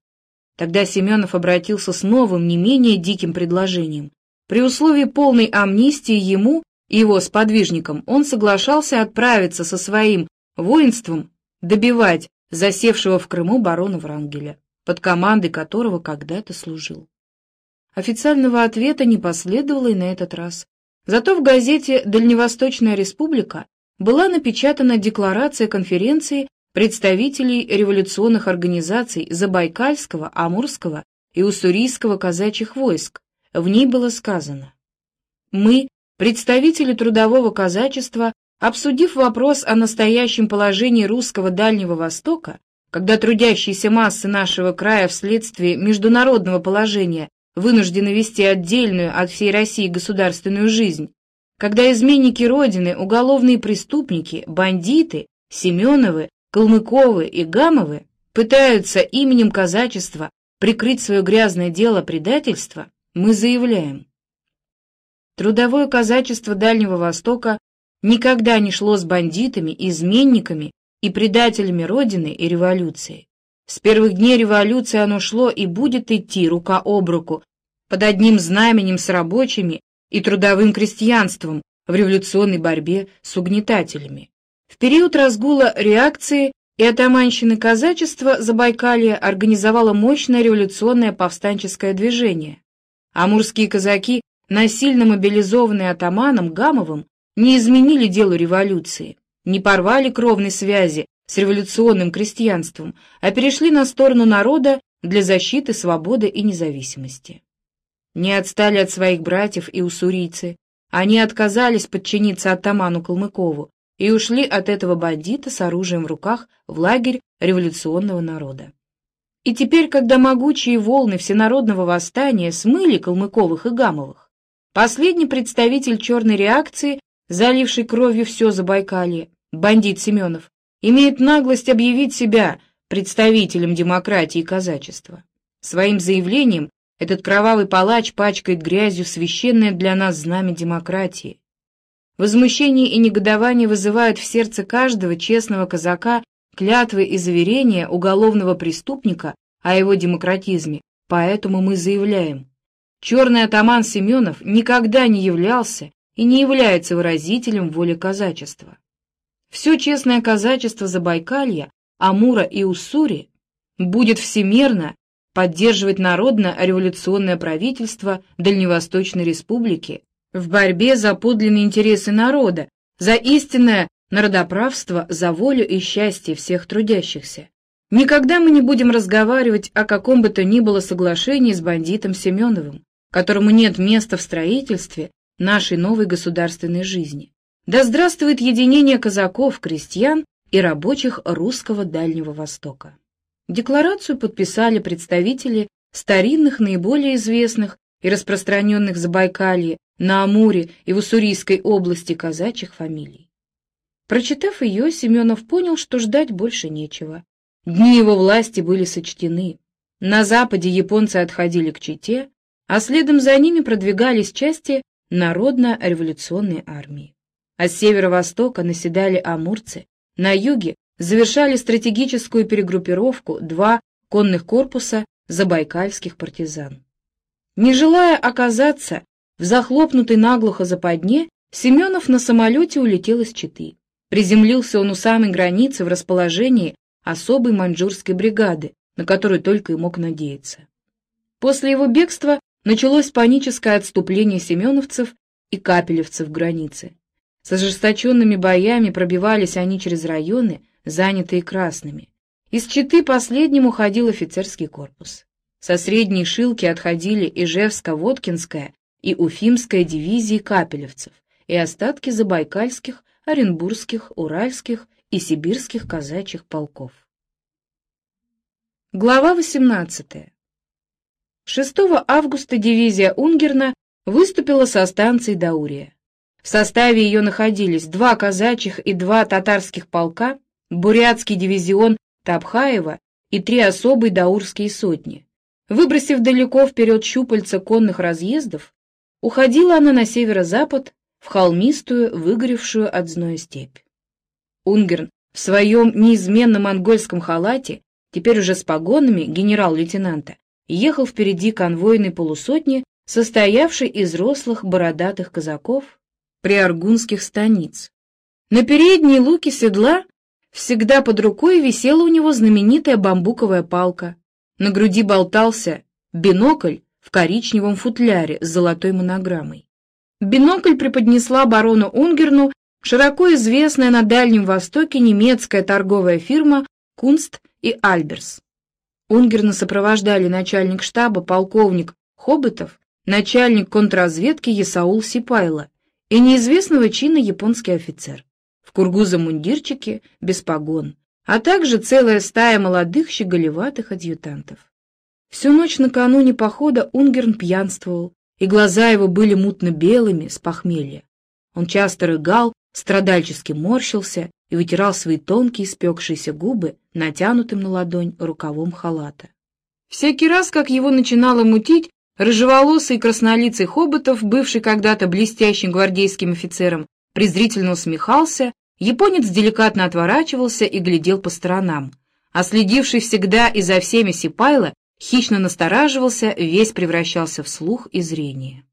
Тогда Семенов обратился с новым, не менее диким предложением при условии полной амнистии ему и его сподвижникам он соглашался отправиться со своим воинством добивать засевшего в Крыму барона Врангеля, под командой которого когда-то служил. Официального ответа не последовало и на этот раз. Зато в газете «Дальневосточная республика» была напечатана декларация конференции представителей революционных организаций Забайкальского, Амурского и Уссурийского казачьих войск, в ней было сказано «Мы, представители трудового казачества, обсудив вопрос о настоящем положении русского Дальнего Востока, когда трудящиеся массы нашего края вследствие международного положения вынуждены вести отдельную от всей России государственную жизнь, когда изменники Родины, уголовные преступники, бандиты, Семеновы, Калмыковы и Гамовы пытаются именем казачества прикрыть свое грязное дело предательства, мы заявляем, трудовое казачество Дальнего Востока никогда не шло с бандитами, изменниками и предателями Родины и революции. С первых дней революции оно шло и будет идти рука об руку под одним знаменем с рабочими и трудовым крестьянством в революционной борьбе с угнетателями. В период разгула реакции и атаманщины казачества Забайкалье организовало мощное революционное повстанческое движение. Амурские казаки, насильно мобилизованные атаманом Гамовым, не изменили делу революции, не порвали кровной связи с революционным крестьянством, а перешли на сторону народа для защиты свободы и независимости. Не отстали от своих братьев и уссурийцы, они отказались подчиниться атаману Калмыкову и ушли от этого бандита с оружием в руках в лагерь революционного народа. И теперь, когда могучие волны всенародного восстания смыли Калмыковых и Гамовых, последний представитель черной реакции, заливший кровью все Забайкалье, бандит Семенов, имеет наглость объявить себя представителем демократии и казачества. Своим заявлением этот кровавый палач пачкает грязью священное для нас знамя демократии. Возмущение и негодование вызывают в сердце каждого честного казака клятвы и заверения уголовного преступника о его демократизме Поэтому мы заявляем, черный атаман Семенов никогда не являлся и не является выразителем воли казачества. Все честное казачество Забайкалья, Амура и Уссури будет всемерно поддерживать народно-революционное правительство Дальневосточной Республики в борьбе за подлинные интересы народа, за истинное народоправство, за волю и счастье всех трудящихся. Никогда мы не будем разговаривать о каком бы то ни было соглашении с бандитом Семеновым, которому нет места в строительстве нашей новой государственной жизни. Да здравствует единение казаков, крестьян и рабочих русского Дальнего Востока. Декларацию подписали представители старинных, наиболее известных и распространенных в Забайкалье, на Амуре и в Уссурийской области казачьих фамилий. Прочитав ее, Семенов понял, что ждать больше нечего. Дни его власти были сочтены. На западе японцы отходили к Чите, а следом за ними продвигались части Народно-революционной армии. А с северо-востока наседали амурцы, на юге завершали стратегическую перегруппировку два конных корпуса забайкальских партизан. Не желая оказаться в захлопнутой наглухо западне, Семенов на самолете улетел из Читы. Приземлился он у самой границы в расположении особой маньчжурской бригады, на которую только и мог надеяться. После его бегства началось паническое отступление семеновцев и капелевцев границы. С ожесточенными боями пробивались они через районы, занятые красными. Из Читы последним уходил офицерский корпус. Со средней Шилки отходили Ижевско-Воткинская и Уфимская дивизии капелевцев и остатки забайкальских, оренбургских, уральских и сибирских казачьих полков. Глава 18. 6 августа дивизия Унгерна выступила со станции Даурия. В составе ее находились два казачьих и два татарских полка, бурятский дивизион Тапхаева и три особые даурские сотни. Выбросив далеко вперед щупальца конных разъездов, уходила она на северо-запад в холмистую, выгоревшую от зноя степь. Унгерн в своем неизменном монгольском халате, теперь уже с погонами генерал-лейтенанта, ехал впереди конвойной полусотни, состоявшей из рослых бородатых казаков приаргунских станиц. На передней луке седла Всегда под рукой висела у него знаменитая бамбуковая палка. На груди болтался бинокль в коричневом футляре с золотой монограммой. Бинокль преподнесла барону Унгерну широко известная на Дальнем Востоке немецкая торговая фирма «Кунст» и «Альберс». Унгерна сопровождали начальник штаба полковник Хоботов, начальник контрразведки Есаул Сипайло и неизвестного чина японский офицер кургузом-мундирчике, без погон, а также целая стая молодых щеголеватых адъютантов. Всю ночь накануне похода Унгерн пьянствовал, и глаза его были мутно-белыми с похмелья. Он часто рыгал, страдальчески морщился и вытирал свои тонкие спекшиеся губы натянутым на ладонь рукавом халата. Всякий раз, как его начинало мутить, рыжеволосый краснолицый Хоботов, бывший когда-то блестящим гвардейским офицером, презрительно усмехался Японец деликатно отворачивался и глядел по сторонам, а следивший всегда и за всеми Сипайло хищно настораживался, весь превращался в слух и зрение.